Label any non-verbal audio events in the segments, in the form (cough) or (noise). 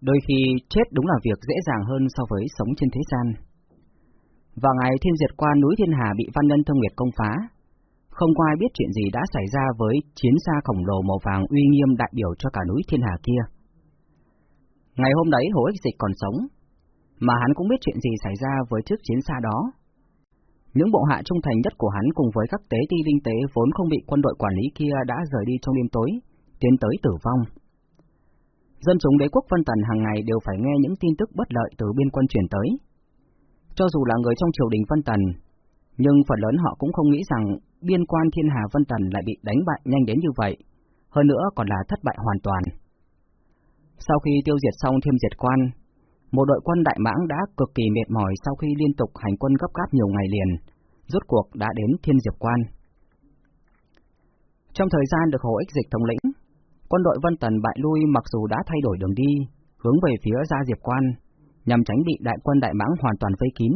Đôi khi chết đúng là việc dễ dàng hơn so với sống trên thế gian. Vào ngày thiên diệt qua núi Thiên Hà bị Văn Nhân thông Nguyệt công phá, không có ai biết chuyện gì đã xảy ra với chiến xa khổng lồ màu vàng uy nghiêm đại biểu cho cả núi Thiên Hà kia. Ngày hôm đấy Hồ Ích Dịch còn sống, mà hắn cũng biết chuyện gì xảy ra với chiếc chiến xa đó. Những bộ hạ trung thành nhất của hắn cùng với các tế ti linh tế vốn không bị quân đội quản lý kia đã rời đi trong đêm tối, tiến tới tử vong. Dân chúng đế quốc phân Tần hàng ngày đều phải nghe những tin tức bất lợi từ biên quân chuyển tới. Cho dù là người trong triều đình phân Tần, nhưng phần lớn họ cũng không nghĩ rằng biên quan thiên hà phân Tần lại bị đánh bại nhanh đến như vậy, hơn nữa còn là thất bại hoàn toàn. Sau khi tiêu diệt xong thêm diệt quan, một đội quân Đại Mãng đã cực kỳ mệt mỏi sau khi liên tục hành quân gấp gáp nhiều ngày liền, rốt cuộc đã đến Thiên Diệp Quan. Trong thời gian được Hồ Ích Dịch thống lĩnh, quân đội Vân Tần bại lui mặc dù đã thay đổi đường đi, hướng về phía Gia Diệp Quan, nhằm tránh bị đại quân Đại Mãng hoàn toàn vây kín.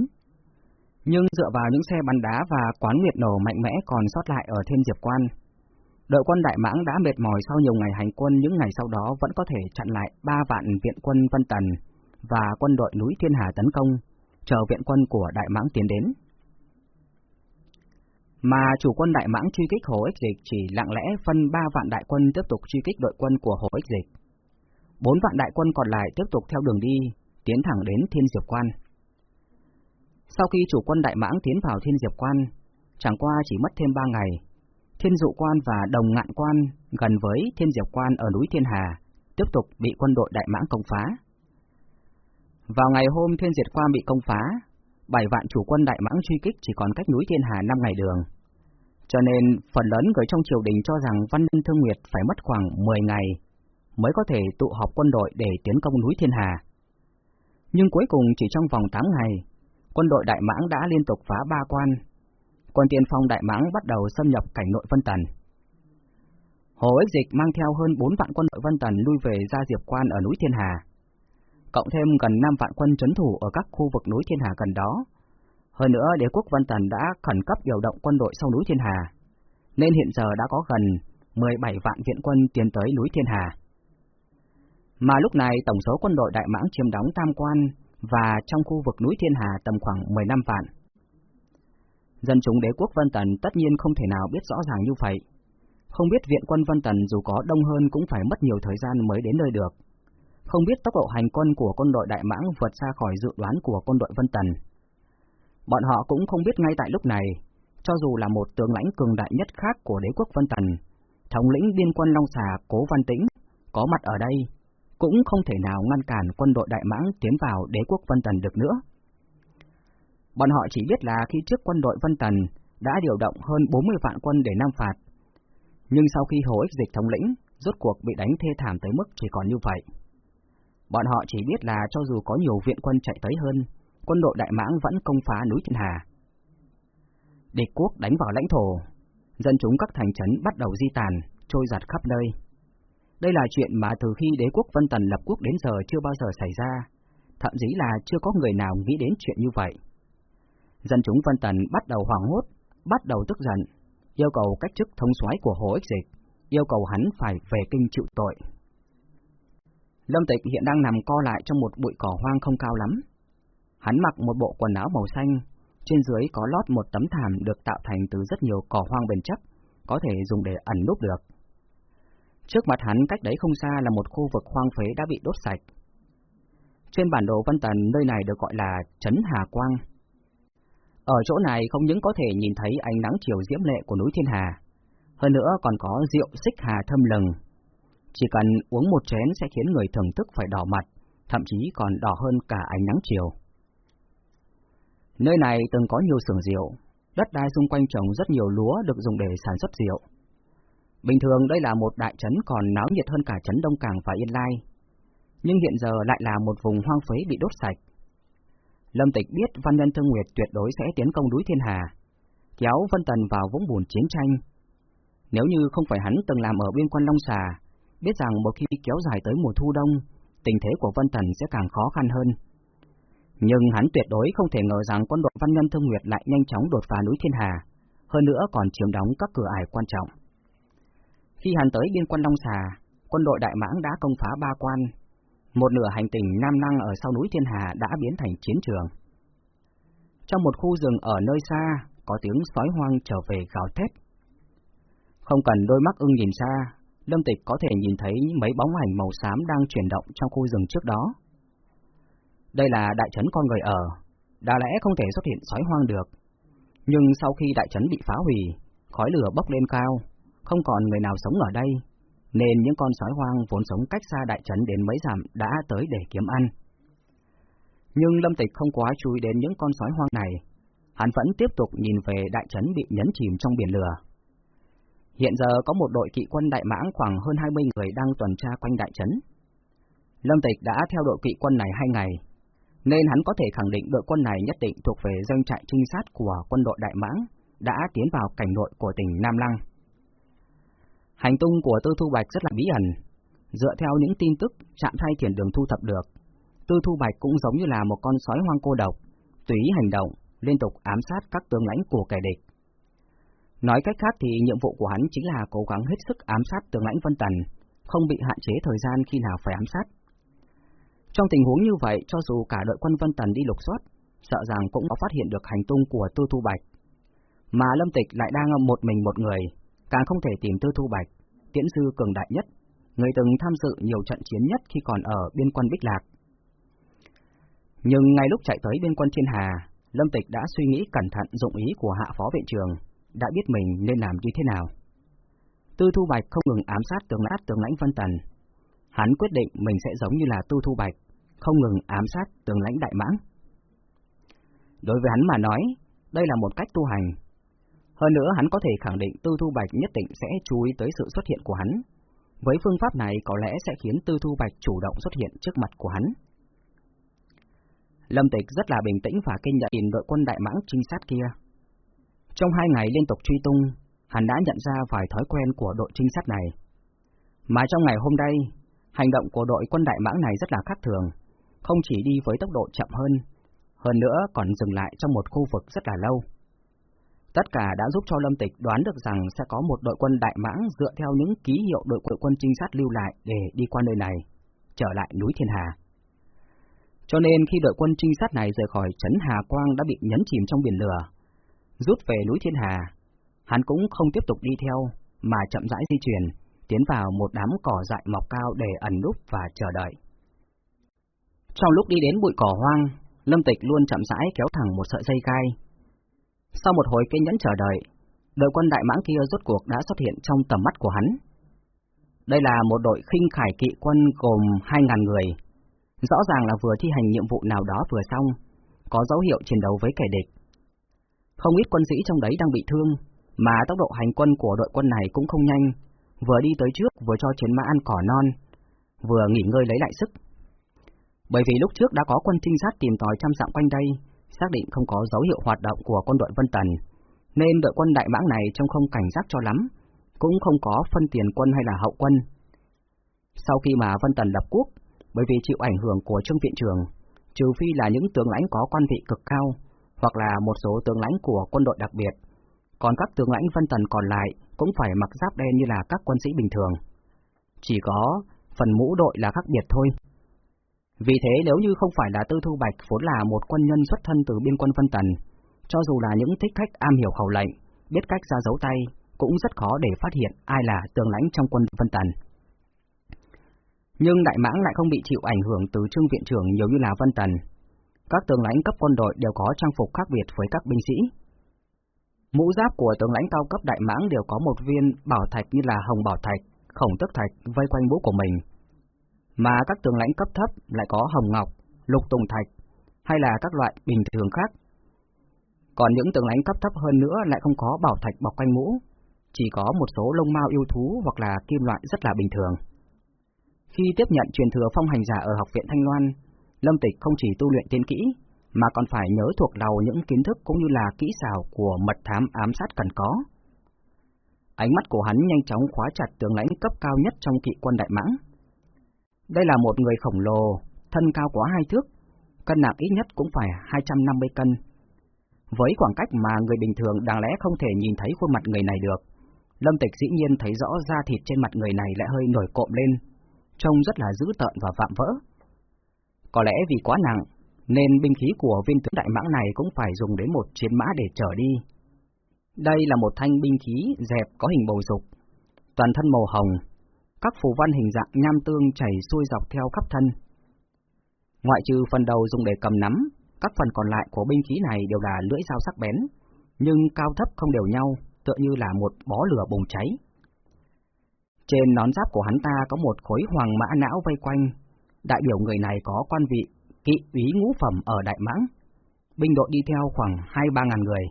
Nhưng dựa vào những xe bắn đá và quán nguyệt nổ mạnh mẽ còn sót lại ở Thiên Diệp Quan, đội quân Đại Mãng đã mệt mỏi sau nhiều ngày hành quân những ngày sau đó vẫn có thể chặn lại ba vạn viện quân Vân Tần và quân đội núi Thiên Hà tấn công, chờ viện quân của Đại Mãng tiến đến. Mà chủ quân Đại Mãng truy kích Hồ Ích Dịch chỉ lặng lẽ phân ba vạn đại quân tiếp tục truy kích đội quân của Hồ Ích Dịch. Bốn vạn đại quân còn lại tiếp tục theo đường đi, tiến thẳng đến Thiên Diệp Quan. Sau khi chủ quân Đại Mãng tiến vào Thiên Diệp Quan, chẳng qua chỉ mất thêm ba ngày, Thiên Dụ Quan và Đồng Ngạn Quan gần với Thiên Diệp Quan ở núi Thiên Hà tiếp tục bị quân đội Đại Mãng công phá. Vào ngày hôm Thiên Diệt Quan bị công phá, bảy vạn chủ quân Đại Mãng truy kích chỉ còn cách núi Thiên Hà năm ngày đường. Cho nên, phần lớn người trong triều đình cho rằng Văn Ninh Thương Nguyệt phải mất khoảng 10 ngày mới có thể tụ họp quân đội để tiến công núi Thiên Hà. Nhưng cuối cùng chỉ trong vòng 8 ngày, quân đội Đại Mãng đã liên tục phá ba quan. Quân tiên phong Đại Mãng bắt đầu xâm nhập cảnh nội Vân Tần. Hồ Ích Dịch mang theo hơn 4 vạn quân đội Vân Tần lui về ra Diệp Quan ở núi Thiên Hà cộng thêm gần 5 vạn quân trấn thủ ở các khu vực núi Thiên Hà gần đó. Hơn nữa, đế quốc văn Tần đã khẩn cấp điều động quân đội sau núi Thiên Hà, nên hiện giờ đã có gần 17 vạn viện quân tiến tới núi Thiên Hà. Mà lúc này tổng số quân đội Đại Mãng chiếm đóng Tam Quan và trong khu vực núi Thiên Hà tầm khoảng 15 vạn. Dân chúng đế quốc Vân Tần tất nhiên không thể nào biết rõ ràng như vậy. Không biết viện quân Vân Tần dù có đông hơn cũng phải mất nhiều thời gian mới đến nơi được không biết tốc độ hành quân của quân đội Đại Mãng vượt xa khỏi dự đoán của quân đội Vân Tần. Bọn họ cũng không biết ngay tại lúc này, cho dù là một tướng lãnh cường đại nhất khác của đế quốc Vân Tần, thống lĩnh biên quân Long Xà Cố Văn Tĩnh, có mặt ở đây, cũng không thể nào ngăn cản quân đội Đại Mãng tiến vào đế quốc Vân Tần được nữa. Bọn họ chỉ biết là khi trước quân đội Vân Tần đã điều động hơn 40 vạn quân để nam phạt, nhưng sau khi Hồ Ích Dịch thống lĩnh, rốt cuộc bị đánh thê thảm tới mức chỉ còn như vậy. Bọn họ chỉ biết là cho dù có nhiều viện quân chạy tới hơn, quân đội Đại Mãng vẫn công phá núi Thiên Hà. Địch quốc đánh vào lãnh thổ, dân chúng các thành trấn bắt đầu di tàn, trôi giặt khắp nơi. Đây là chuyện mà từ khi đế quốc Vân Tần lập quốc đến giờ chưa bao giờ xảy ra, thậm chí là chưa có người nào nghĩ đến chuyện như vậy. Dân chúng Vân Tần bắt đầu hoảng hốt, bắt đầu tức giận, yêu cầu cách chức thống soái của Hồ Ích Dịch, yêu cầu hắn phải về kinh chịu tội. Lâm Tịch hiện đang nằm co lại trong một bụi cỏ hoang không cao lắm. Hắn mặc một bộ quần áo màu xanh, trên dưới có lót một tấm thảm được tạo thành từ rất nhiều cỏ hoang bền chắc, có thể dùng để ẩn núp được. Trước mặt hắn cách đấy không xa là một khu vực hoang phế đã bị đốt sạch. Trên bản đồ Vân Tần nơi này được gọi là Trấn Hà Quang. Ở chỗ này không những có thể nhìn thấy ánh nắng chiều diễm lệ của núi Thiên Hà, hơn nữa còn có rượu xích hà thâm lừng chỉ cần uống một chén sẽ khiến người thưởng thức phải đỏ mặt, thậm chí còn đỏ hơn cả ánh nắng chiều. Nơi này từng có nhiều xưởng rượu, đất đai xung quanh trồng rất nhiều lúa được dùng để sản xuất rượu. Bình thường đây là một đại trấn còn náo nhiệt hơn cả trấn Đông Cảng và Yên Lai, nhưng hiện giờ lại là một vùng hoang phế bị đốt sạch. Lâm Tịch biết Văn Nhân Thương Nguyệt tuyệt đối sẽ tiến công núi Thiên Hà, kéo Vân Tần vào vũng bùn chiến tranh. Nếu như không phải hắn từng làm ở biên quan Long Xà, biết rằng một khi kéo dài tới mùa thu đông, tình thế của Vân thần sẽ càng khó khăn hơn. Nhưng hắn tuyệt đối không thể ngờ rằng quân đội Văn Nhân Thương Nguyệt lại nhanh chóng đột phá núi Thiên Hà, hơn nữa còn chiếm đóng các cửa ải quan trọng. Khi hắn tới biên quan Long Xà, quân đội Đại Mãng đã công phá ba quan, một nửa hành tinh Nam Năng ở sau núi Thiên Hà đã biến thành chiến trường. Trong một khu rừng ở nơi xa, có tiếng sói hoang trở về gào thét. Không cần đôi mắt ưng nhìn xa, Lâm Tịch có thể nhìn thấy mấy bóng ảnh màu xám đang chuyển động trong khu rừng trước đó. Đây là đại trấn con người ở, đã lẽ không thể xuất hiện sói hoang được. Nhưng sau khi đại trấn bị phá hủy, khói lửa bốc lên cao, không còn người nào sống ở đây, nên những con sói hoang vốn sống cách xa đại trấn đến mấy dặm đã tới để kiếm ăn. Nhưng Lâm Tịch không quá chú ý đến những con sói hoang này, hắn vẫn tiếp tục nhìn về đại trấn bị nhấn chìm trong biển lửa. Hiện giờ có một đội kỵ quân Đại Mãng khoảng hơn 20 người đang tuần tra quanh đại trấn. Lâm Tịch đã theo đội kỵ quân này hai ngày, nên hắn có thể khẳng định đội quân này nhất định thuộc về doanh trại trinh sát của quân đội Đại Mãng, đã tiến vào cảnh nội của tỉnh Nam Lăng. Hành tung của Tư Thu Bạch rất là bí ẩn, dựa theo những tin tức chạm thay thiền đường thu thập được. Tư Thu Bạch cũng giống như là một con sói hoang cô độc, tùy hành động, liên tục ám sát các tướng lãnh của kẻ địch. Nói cách khác thì nhiệm vụ của hắn chính là cố gắng hết sức ám sát tướng lãnh Vân Tần, không bị hạn chế thời gian khi nào phải ám sát. Trong tình huống như vậy, cho dù cả đội quân Vân Tần đi lục soát, sợ rằng cũng có phát hiện được hành tung của Tư Thu Bạch. Mà Lâm Tịch lại đang một mình một người, càng không thể tìm Tư Thu Bạch, tiễn sư cường đại nhất, người từng tham dự nhiều trận chiến nhất khi còn ở biên quân Bích Lạc. Nhưng ngay lúc chạy tới biên quân Thiên Hà, Lâm Tịch đã suy nghĩ cẩn thận dụng ý của hạ phó viện trường, đã biết mình nên làm như thế nào. Tư Thu Bạch không ngừng ám sát tướng lãnh tướng lãnh Vân Tần. Hắn quyết định mình sẽ giống như là Tư Thu Bạch, không ngừng ám sát tướng lãnh Đại Mãng. Đối với hắn mà nói, đây là một cách tu hành. Hơn nữa hắn có thể khẳng định Tư Thu Bạch nhất định sẽ chú ý tới sự xuất hiện của hắn. Với phương pháp này có lẽ sẽ khiến Tư Thu Bạch chủ động xuất hiện trước mặt của hắn. Lâm Tịch rất là bình tĩnh và kinh nhận nhìn đội quân đại mãng trinh sát kia. Trong hai ngày liên tục truy tung, hắn đã nhận ra vài thói quen của đội trinh sát này. Mà trong ngày hôm nay, hành động của đội quân đại mãng này rất là khác thường, không chỉ đi với tốc độ chậm hơn, hơn nữa còn dừng lại trong một khu vực rất là lâu. Tất cả đã giúp cho Lâm Tịch đoán được rằng sẽ có một đội quân đại mãng dựa theo những ký hiệu đội quân trinh sát lưu lại để đi qua nơi này, trở lại núi Thiên Hà. Cho nên khi đội quân trinh sát này rời khỏi trấn Hà Quang đã bị nhấn chìm trong biển lửa, rút về núi Thiên Hà, hắn cũng không tiếp tục đi theo, mà chậm rãi di chuyển, tiến vào một đám cỏ dại mọc cao để ẩn núp và chờ đợi. Trong lúc đi đến bụi cỏ hoang, Lâm Tịch luôn chậm rãi kéo thẳng một sợi dây gai. Sau một hồi kiên nhẫn chờ đợi, đội quân đại mãng kia rốt cuộc đã xuất hiện trong tầm mắt của hắn. Đây là một đội khinh khải kỵ quân gồm 2.000 người, Rõ ràng là vừa thi hành nhiệm vụ nào đó vừa xong, có dấu hiệu chiến đấu với kẻ địch. Không ít quân sĩ trong đấy đang bị thương, mà tốc độ hành quân của đội quân này cũng không nhanh, vừa đi tới trước vừa cho chiến mã ăn cỏ non, vừa nghỉ ngơi lấy lại sức. Bởi vì lúc trước đã có quân trinh sát tìm tòi trăm dặm quanh đây, xác định không có dấu hiệu hoạt động của quân đội Vân Tần, nên đội quân đại mãng này trông không cảnh giác cho lắm, cũng không có phân tiền quân hay là hậu quân. Sau khi mà Vân Tần lập quốc, bởi vì chịu ảnh hưởng của Trương Viện Trường, trừ phi là những tướng lãnh có quan vị cực cao, hoặc là một số tướng lãnh của quân đội đặc biệt, còn các tướng lãnh Vân Tần còn lại cũng phải mặc giáp đen như là các quân sĩ bình thường. Chỉ có phần mũ đội là khác biệt thôi. Vì thế nếu như không phải là Tư Thu Bạch vốn là một quân nhân xuất thân từ biên quân Vân Tần, cho dù là những thích khách am hiểu khẩu lệnh, biết cách ra dấu tay, cũng rất khó để phát hiện ai là tướng lãnh trong quân Vân Tần. Nhưng Đại Mãng lại không bị chịu ảnh hưởng từ trương viện trưởng nhiều như là Vân Tần. Các tướng lãnh cấp quân đội đều có trang phục khác biệt với các binh sĩ. Mũ giáp của tướng lãnh cao cấp Đại Mãng đều có một viên bảo thạch như là hồng bảo thạch, khổng tức thạch vây quanh mũ của mình. Mà các tướng lãnh cấp thấp lại có hồng ngọc, lục tùng thạch, hay là các loại bình thường khác. Còn những tướng lãnh cấp thấp hơn nữa lại không có bảo thạch bọc quanh mũ, chỉ có một số lông mao yêu thú hoặc là kim loại rất là bình thường. Khi tiếp nhận truyền thừa phong hành giả ở học viện Thanh Loan, Lâm Tịch không chỉ tu luyện tiên kỹ, mà còn phải nhớ thuộc đầu những kiến thức cũng như là kỹ xảo của mật thám ám sát cần có. Ánh mắt của hắn nhanh chóng khóa chặt tướng lãnh cấp cao nhất trong kỵ quân Đại Mãng. Đây là một người khổng lồ, thân cao quá hai thước, cân nặng ít nhất cũng phải 250 cân. Với khoảng cách mà người bình thường đáng lẽ không thể nhìn thấy khuôn mặt người này được, Lâm Tịch dĩ nhiên thấy rõ da thịt trên mặt người này lại hơi nổi cộm lên, trông rất là dữ tợn và vạm vỡ, có lẽ vì quá nặng, nên binh khí của viên tướng đại mãng này cũng phải dùng đến một chiến mã để chở đi. Đây là một thanh binh khí dẹp có hình bầu dục, toàn thân màu hồng, các phù văn hình dạng nham tương chảy xuôi dọc theo khắp thân. Ngoại trừ phần đầu dùng để cầm nắm, các phần còn lại của binh khí này đều là lưỡi dao sắc bén, nhưng cao thấp không đều nhau, tựa như là một bó lửa bùng cháy. Trên nón giáp của hắn ta có một khối hoàng mã não vây quanh, đại biểu người này có quan vị kỵ úy ngũ phẩm ở Đại Mãng, binh đội đi theo khoảng hai ba ngàn người.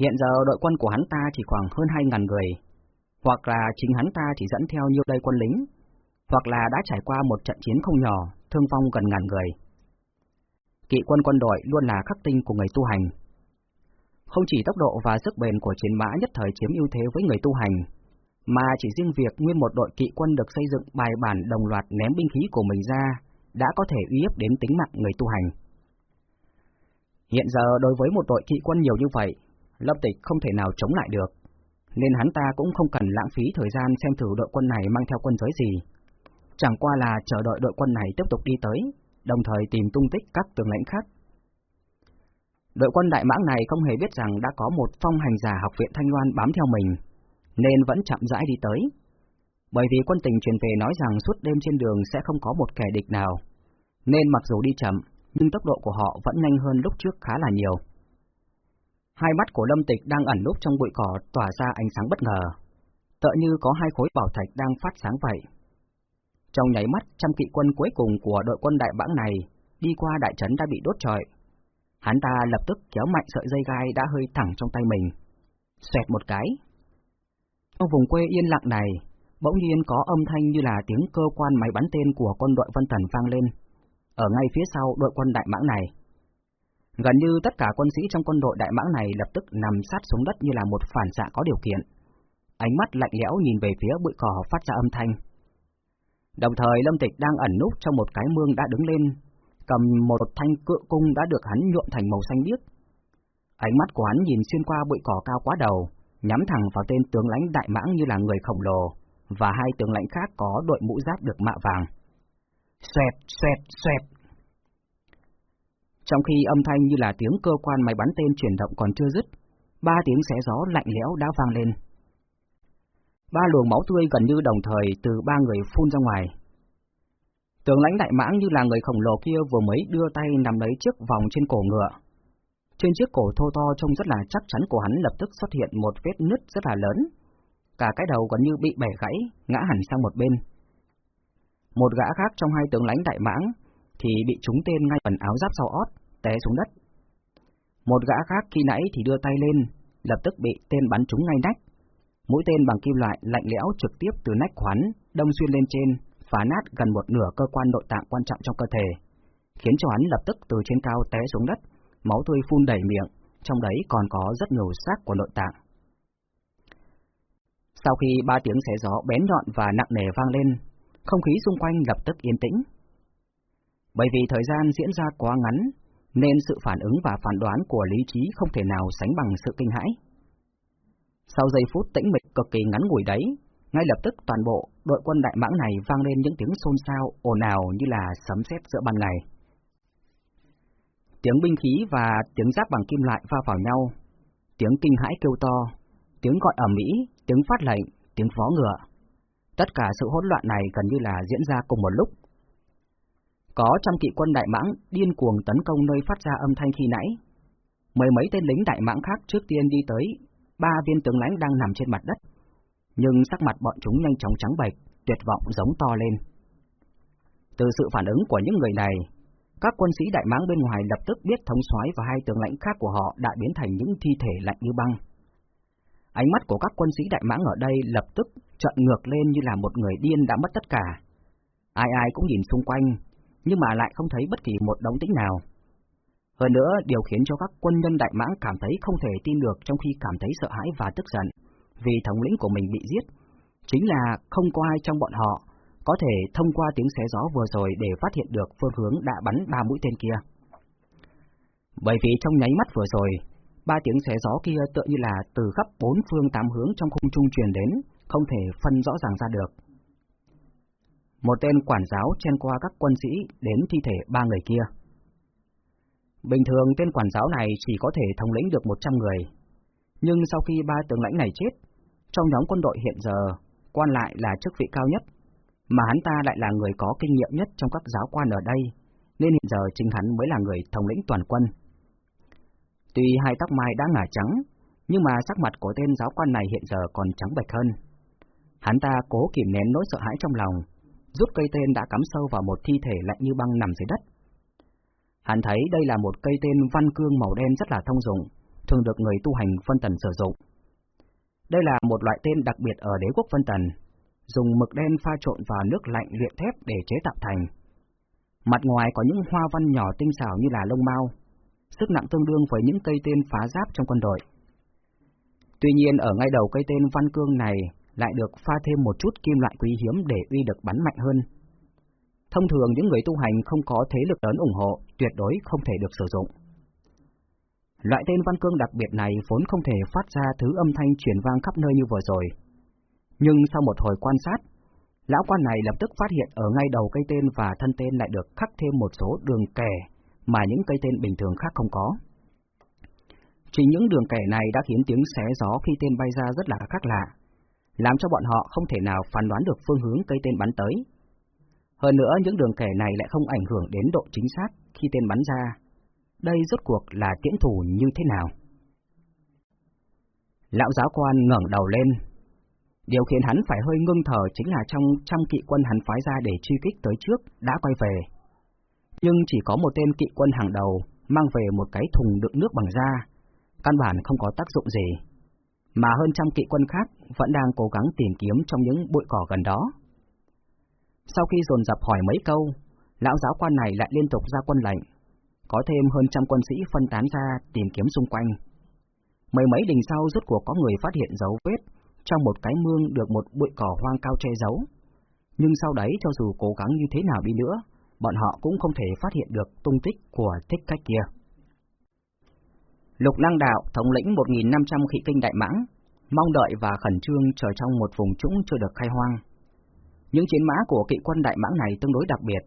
Hiện giờ đội quân của hắn ta chỉ khoảng hơn hai ngàn người, hoặc là chính hắn ta chỉ dẫn theo nhiều đây quân lính, hoặc là đã trải qua một trận chiến không nhỏ, thương vong gần ngàn người. Kỵ quân quân đội luôn là khắc tinh của người tu hành. Không chỉ tốc độ và sức bền của chiến mã nhất thời chiếm ưu thế với người tu hành, mà chỉ riêng việc nguyên một đội kỵ quân được xây dựng bài bản đồng loạt ném binh khí của mình ra đã có thể uy hiếp đến tính mạng người tu hành. Hiện giờ đối với một đội kỵ quân nhiều như vậy, Lâm Tịch không thể nào chống lại được, nên hắn ta cũng không cần lãng phí thời gian xem thử đội quân này mang theo quân giới gì. Chẳng qua là chờ đợi đội quân này tiếp tục đi tới, đồng thời tìm tung tích các tướng lãnh khác. Đội quân Đại Mãng này không hề biết rằng đã có một phong hành giả học viện Thanh Loan bám theo mình, nên vẫn chậm rãi đi tới. Bởi vì quân tình truyền về nói rằng suốt đêm trên đường sẽ không có một kẻ địch nào, nên mặc dù đi chậm, nhưng tốc độ của họ vẫn nhanh hơn lúc trước khá là nhiều. Hai mắt của Lâm Tịch đang ẩn núp trong bụi cỏ tỏa ra ánh sáng bất ngờ, tựa như có hai khối bảo thạch đang phát sáng vậy. Trong nháy mắt, trăm kỵ quân cuối cùng của đội quân đại bãng này đi qua đại trấn đã bị đốt trọi. Hắn ta lập tức kéo mạnh sợi dây gai đã hơi thẳng trong tay mình. Xoẹt một cái. Trong vùng quê yên lặng này, bỗng nhiên có âm thanh như là tiếng cơ quan máy bắn tên của quân đội Vân Thần vang lên, ở ngay phía sau đội quân đại mãng này. Gần như tất cả quân sĩ trong quân đội đại mãng này lập tức nằm sát xuống đất như là một phản xạ có điều kiện. Ánh mắt lạnh lẽo nhìn về phía bụi cỏ phát ra âm thanh. Đồng thời Lâm Tịch đang ẩn núp trong một cái mương đã đứng lên, cầm một thanh cự cung đã được hắn nhuộm thành màu xanh biếc. Ánh mắt của hắn nhìn xuyên qua bụi cỏ cao quá đầu, nhắm thẳng vào tên tướng lãnh đại mãng như là người khổng lồ, và hai tướng lãnh khác có đội mũ giáp được mạ vàng. Xoẹt, xoẹt, xoẹt. Trong khi âm thanh như là tiếng cơ quan máy bắn tên chuyển động còn chưa dứt, ba tiếng xé gió lạnh lẽo đã vang lên. Ba luồng máu tươi gần như đồng thời từ ba người phun ra ngoài. Tướng lãnh đại mãng như là người khổng lồ kia vừa mới đưa tay nắm lấy chiếc vòng trên cổ ngựa. Trên chiếc cổ thô to trông rất là chắc chắn của hắn lập tức xuất hiện một vết nứt rất là lớn. Cả cái đầu gần như bị bẻ gãy, ngã hẳn sang một bên. Một gã khác trong hai tướng lãnh đại mãng thì bị trúng tên ngay phần áo giáp sau ót, té xuống đất. Một gã khác khi nãy thì đưa tay lên, lập tức bị tên bắn trúng ngay nách. Mũi tên bằng kim loại lạnh lẽo trực tiếp từ nách khoắn đâm xuyên lên trên, phá nát gần một nửa cơ quan nội tạng quan trọng trong cơ thể, khiến cho hắn lập tức từ trên cao té xuống đất, máu tươi phun đầy miệng, trong đấy còn có rất nhiều xác của nội tạng. Sau khi ba tiếng xé gió bén nhọn và nặng nề vang lên, không khí xung quanh lập tức yên tĩnh. Bởi vì thời gian diễn ra quá ngắn, nên sự phản ứng và phán đoán của lý trí không thể nào sánh bằng sự kinh hãi. Sau giây phút tĩnh mịch cực kỳ ngắn ngủi đấy, ngay lập tức toàn bộ đội quân đại mãng này vang lên những tiếng xôn xao ồn ào như là sấm sét giữa ban ngày. Tiếng binh khí và tiếng giáp bằng kim loại va vào nhau, tiếng kinh hãi kêu to, tiếng gọi ầm ĩ, tiếng phát lệnh, tiếng vó ngựa. Tất cả sự hỗn loạn này gần như là diễn ra cùng một lúc. Có trăm kỵ quân đại mãng điên cuồng tấn công nơi phát ra âm thanh khi nãy. Mười mấy tên lính đại mãng khác trước tiên đi tới, ba viên tướng lãnh đang nằm trên mặt đất. Nhưng sắc mặt bọn chúng nhanh chóng trắng bệch, tuyệt vọng giống to lên. Từ sự phản ứng của những người này, các quân sĩ đại mãng bên ngoài lập tức biết thống soái và hai tướng lãnh khác của họ đã biến thành những thi thể lạnh như băng. Ánh mắt của các quân sĩ đại mãng ở đây lập tức trợn ngược lên như là một người điên đã mất tất cả. Ai ai cũng nhìn xung quanh, nhưng mà lại không thấy bất kỳ một đống tĩnh nào. Hơn nữa, điều khiến cho các quân nhân đại mãng cảm thấy không thể tin được trong khi cảm thấy sợ hãi và tức giận, vì thống lĩnh của mình bị giết, chính là không có ai trong bọn họ có thể thông qua tiếng xé gió vừa rồi để phát hiện được phương hướng đã bắn ba mũi tên kia. Bởi vì trong nháy mắt vừa rồi, ba tiếng xé gió kia tựa như là từ khắp bốn phương tám hướng trong khung trung truyền đến, không thể phân rõ ràng ra được. Một tên quản giáo chen qua các quân sĩ đến thi thể ba người kia. Bình thường tên quản giáo này chỉ có thể thống lĩnh được 100 người. Nhưng sau khi ba tướng lãnh này chết, trong nhóm quân đội hiện giờ, quan lại là chức vị cao nhất, mà hắn ta lại là người có kinh nghiệm nhất trong các giáo quan ở đây, nên hiện giờ chính hắn mới là người thống lĩnh toàn quân. Tuy hai tóc mai đã ngả trắng, nhưng mà sắc mặt của tên giáo quan này hiện giờ còn trắng bệch hơn. Hắn ta cố kìm nén nỗi sợ hãi trong lòng, rút cây tên đã cắm sâu vào một thi thể lạnh như băng nằm dưới đất. Hắn thấy đây là một cây tên văn cương màu đen rất là thông dụng, thường được người tu hành phân tần sử dụng. Đây là một loại tên đặc biệt ở đế quốc phân tần, dùng mực đen pha trộn vào nước lạnh luyện thép để chế tạo thành. Mặt ngoài có những hoa văn nhỏ tinh xảo như là lông mao, sức nặng tương đương với những cây tên phá giáp trong quân đội. Tuy nhiên ở ngay đầu cây tên văn cương này lại được pha thêm một chút kim loại quý hiếm để uy được bắn mạnh hơn. Thông thường những người tu hành không có thế lực lớn ủng hộ, tuyệt đối không thể được sử dụng. Loại tên văn cương đặc biệt này vốn không thể phát ra thứ âm thanh truyền vang khắp nơi như vừa rồi. Nhưng sau một hồi quan sát, lão quan này lập tức phát hiện ở ngay đầu cây tên và thân tên lại được khắc thêm một số đường kẻ mà những cây tên bình thường khác không có. Chỉ những đường kẻ này đã khiến tiếng xé gió khi tên bay ra rất là khác lạ, làm cho bọn họ không thể nào phán đoán được phương hướng cây tên bắn tới. Hơn nữa những đường kẻ này lại không ảnh hưởng đến độ chính xác khi tên bắn ra. Đây rốt cuộc là tiễn thủ như thế nào? Lão giáo quan ngẩng đầu lên. Điều khiến hắn phải hơi ngưng thở chính là trong trăm kỵ quân hắn phái ra để truy kích tới trước đã quay về. Nhưng chỉ có một tên kỵ quân hàng đầu mang về một cái thùng đựng nước bằng da, căn bản không có tác dụng gì. Mà hơn trăm kỵ quân khác vẫn đang cố gắng tìm kiếm trong những bụi cỏ gần đó. Sau khi dồn dập hỏi mấy câu, lão giáo quan này lại liên tục ra quân lệnh, có thêm hơn trăm quân sĩ phân tán ra tìm kiếm xung quanh. Mấy mấy đình sau rốt cuộc có người phát hiện dấu vết trong một cái mương được một bụi cỏ hoang cao che giấu. Nhưng sau đấy cho dù cố gắng như thế nào đi nữa, bọn họ cũng không thể phát hiện được tung tích của thích cách kia. Lục Năng Đạo thống lĩnh 1.500 khị kinh đại mãng, mong đợi và khẩn trương chờ trong một vùng trũng chưa được khai hoang. Những chiến mã của kỵ quân đại mãng này tương đối đặc biệt,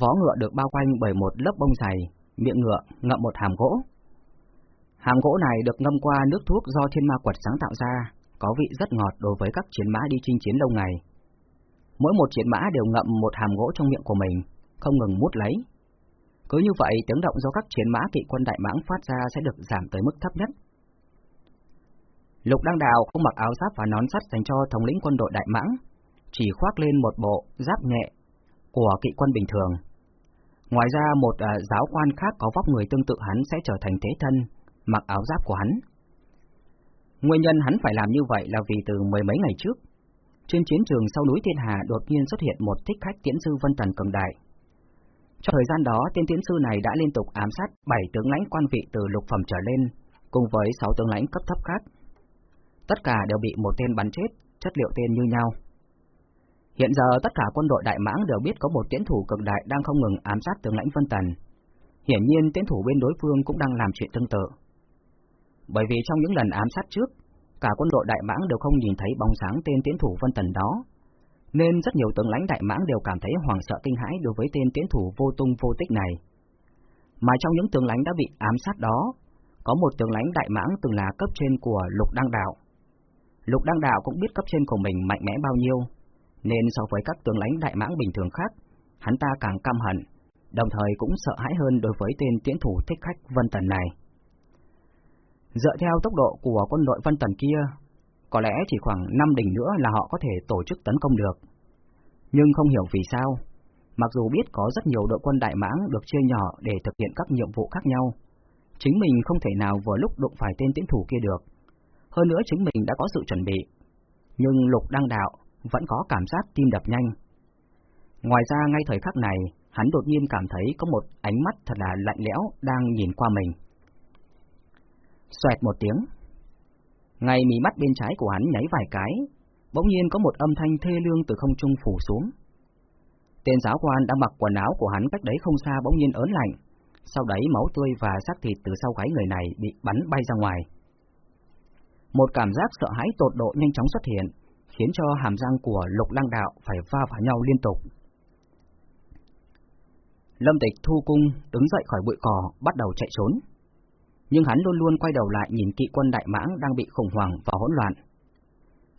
vó ngựa được bao quanh bởi một lớp bông dày, miệng ngựa ngậm một hàm gỗ. Hàm gỗ này được ngâm qua nước thuốc do thiên ma quật sáng tạo ra, có vị rất ngọt đối với các chiến mã đi chinh chiến lâu ngày. Mỗi một chiến mã đều ngậm một hàm gỗ trong miệng của mình, không ngừng mút lấy. Cứ như vậy, tiếng động do các chiến mã kỵ quân đại mãng phát ra sẽ được giảm tới mức thấp nhất. Lục Đăng Đào không mặc áo giáp và nón sắt dành cho thống lĩnh quân đội đại mãng, chỉ khoác lên một bộ giáp nghệ của kỵ quân bình thường. Ngoài ra một uh, giáo quan khác có vóc người tương tự hắn sẽ trở thành thế thân, mặc áo giáp của hắn. Nguyên nhân hắn phải làm như vậy là vì từ mười mấy ngày trước, trên chiến trường sau núi Thiên Hà đột nhiên xuất hiện một thích khách tiễn sư Vân Tần cường đại. Trong thời gian đó, tên tiễn sư này đã liên tục ám sát bảy tướng lãnh quan vị từ lục phẩm trở lên, cùng với sáu tướng lãnh cấp thấp khác. Tất cả đều bị một tên bắn chết, chất liệu tên như nhau. Hiện giờ tất cả quân đội Đại Mãng đều biết có một tiễn thủ cực đại đang không ngừng ám sát tướng lãnh Vân Tần. Hiển nhiên tiễn thủ bên đối phương cũng đang làm chuyện tương tự. Bởi vì trong những lần ám sát trước, cả quân đội Đại Mãng đều không nhìn thấy bóng sáng tên tiến thủ Vân Tần đó, nên rất nhiều tướng lãnh Đại Mãng đều cảm thấy hoảng sợ kinh hãi đối với tên tiến thủ vô tung vô tích này. Mà trong những tướng lãnh đã bị ám sát đó, có một tướng lãnh Đại Mãng từng là cấp trên của Lục Đăng Đạo. Lục Đăng Đạo cũng biết cấp trên của mình mạnh mẽ bao nhiêu, nên so với các tướng lãnh đại mãng bình thường khác, hắn ta càng căm hận, đồng thời cũng sợ hãi hơn đối với tên tiến thủ thích khách Vân Tần này. Dựa theo tốc độ của quân đội Vân Tần kia, có lẽ chỉ khoảng 5 đỉnh nữa là họ có thể tổ chức tấn công được. Nhưng không hiểu vì sao, mặc dù biết có rất nhiều đội quân đại mãng được chia nhỏ để thực hiện các nhiệm vụ khác nhau, chính mình không thể nào vừa lúc đụng phải tên tiến thủ kia được. Hơn nữa chính mình đã có sự chuẩn bị. Nhưng lục đăng đạo vẫn có cảm giác tim đập nhanh. Ngoài ra ngay thời khắc này, hắn đột nhiên cảm thấy có một ánh mắt thật là lạnh lẽo đang nhìn qua mình. Xoẹt một tiếng. Ngay mí mắt bên trái của hắn nháy vài cái, bỗng nhiên có một âm thanh thê lương từ không trung phủ xuống. Tên giáo quan đang mặc quần áo của hắn cách đấy không xa bỗng nhiên ớn lạnh, sau đấy máu tươi và xác thịt từ sau gáy người này bị bắn bay ra ngoài. Một cảm giác sợ hãi tột độ nhanh chóng xuất hiện, khiến cho hàm răng của lục lăng đạo phải va vào nhau liên tục, Lâm Tịch thu cung, đứng dậy khỏi bụi cỏ, bắt đầu chạy trốn. Nhưng hắn luôn luôn quay đầu lại nhìn kỵ quân Đại Mãng đang bị khủng hoảng và hỗn loạn.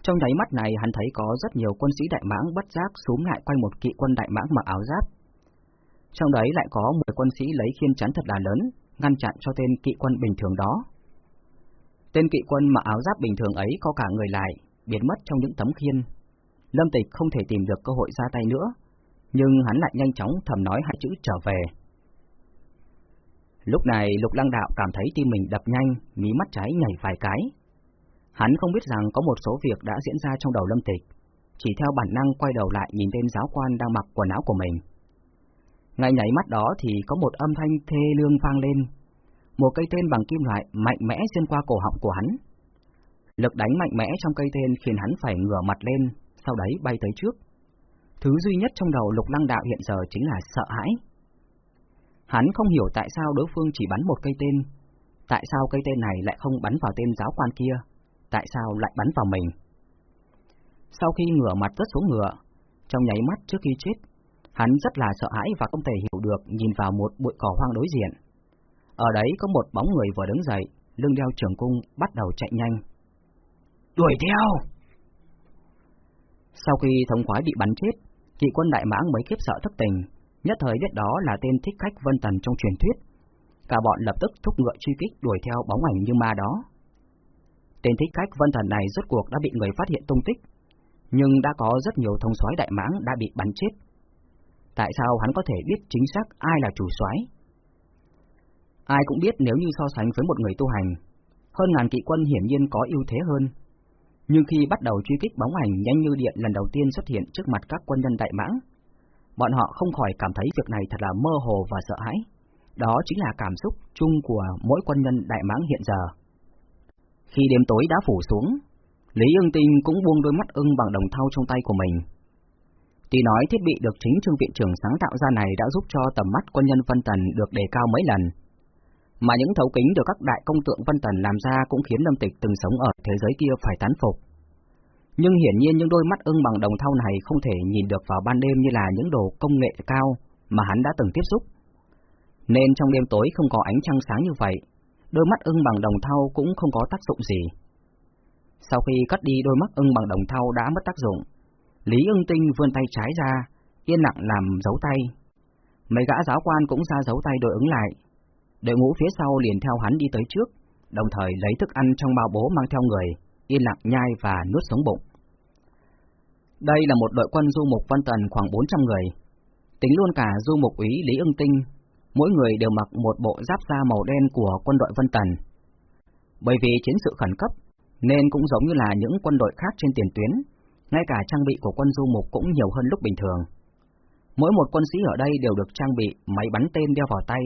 Trong nháy mắt này hắn thấy có rất nhiều quân sĩ Đại Mãng bất giác xuống lại quanh một kỵ quân Đại Mãng mặc áo giáp. Trong đấy lại có 10 quân sĩ lấy khiên chắn thật là lớn, ngăn chặn cho tên kỵ quân bình thường đó. Tên kỵ quân mặc áo giáp bình thường ấy có cả người lại, biến mất trong những tấm khiên. Lâm Tịch không thể tìm được cơ hội ra tay nữa, nhưng hắn lại nhanh chóng thầm nói hai chữ trở về. Lúc này Lục Lăng Đạo cảm thấy tim mình đập nhanh, mí mắt trái nhảy vài cái. Hắn không biết rằng có một số việc đã diễn ra trong đầu Lâm Tịch, chỉ theo bản năng quay đầu lại nhìn tên giáo quan đang mặc quần áo của mình. Ngay nhảy mắt đó thì có một âm thanh thê lương vang lên, một cây tên bằng kim loại mạnh mẽ xuyên qua cổ họng của hắn. Lực đánh mạnh mẽ trong cây tên khiến hắn phải ngửa mặt lên, sau đấy bay tới trước. Thứ duy nhất trong đầu lục lăng đạo hiện giờ chính là sợ hãi. Hắn không hiểu tại sao đối phương chỉ bắn một cây tên, tại sao cây tên này lại không bắn vào tên giáo quan kia, tại sao lại bắn vào mình. Sau khi ngửa mặt rất xuống ngựa, trong nháy mắt trước khi chết, hắn rất là sợ hãi và không thể hiểu được nhìn vào một bụi cỏ hoang đối diện. Ở đấy có một bóng người vừa đứng dậy, lưng đeo trường cung, bắt đầu chạy nhanh. Đuổi theo! Sau khi thống khoái bị bắn chết, kỵ quân Đại Mãng mới khiếp sợ thức tình, nhất thời biết đó là tên thích khách Vân Tần trong truyền thuyết. Cả bọn lập tức thúc ngựa truy kích đuổi theo bóng ảnh như ma đó. Tên thích khách Vân thần này rốt cuộc đã bị người phát hiện tung tích, nhưng đã có rất nhiều thông soái Đại Mãng đã bị bắn chết. Tại sao hắn có thể biết chính xác ai là chủ soái? Ai cũng biết nếu như so sánh với một người tu hành, hơn ngàn kỵ quân hiển nhiên có ưu thế hơn. Nhưng khi bắt đầu truy kích bóng ảnh nhanh như điện lần đầu tiên xuất hiện trước mặt các quân nhân đại mãng, bọn họ không khỏi cảm thấy việc này thật là mơ hồ và sợ hãi. Đó chính là cảm xúc chung của mỗi quân nhân đại mãng hiện giờ. Khi đêm tối đã phủ xuống, Lý ưng tinh cũng buông đôi mắt ưng bằng đồng thau trong tay của mình. Tuy nói thiết bị được chính trương viện trưởng sáng tạo ra này đã giúp cho tầm mắt quân nhân Vân Tần được đề cao mấy lần, mà những thấu kính được các đại công tượng Vân Tần làm ra cũng khiến Lâm Tịch từng sống ở thế giới kia phải tán phục. Nhưng hiển nhiên những đôi mắt ưng bằng đồng thau này không thể nhìn được vào ban đêm như là những đồ công nghệ cao mà hắn đã từng tiếp xúc. Nên trong đêm tối không có ánh trăng sáng như vậy, đôi mắt ưng bằng đồng thau cũng không có tác dụng gì. Sau khi cắt đi đôi mắt ưng bằng đồng thau đã mất tác dụng, Lý ưng tinh vươn tay trái ra, yên lặng làm dấu tay. Mấy gã giáo quan cũng ra dấu tay đối ứng lại, Đội ngũ phía sau liền theo hắn đi tới trước, đồng thời lấy thức ăn trong bao bố mang theo người, yên lặng nhai và nuốt sống bụng. Đây là một đội quân du mục văn Tần khoảng 400 người. Tính luôn cả du mục úy Lý Ưng Tinh, mỗi người đều mặc một bộ giáp da màu đen của quân đội văn Tần. Bởi vì chiến sự khẩn cấp, nên cũng giống như là những quân đội khác trên tiền tuyến, ngay cả trang bị của quân du mục cũng nhiều hơn lúc bình thường. Mỗi một quân sĩ ở đây đều được trang bị máy bắn tên đeo vào tay,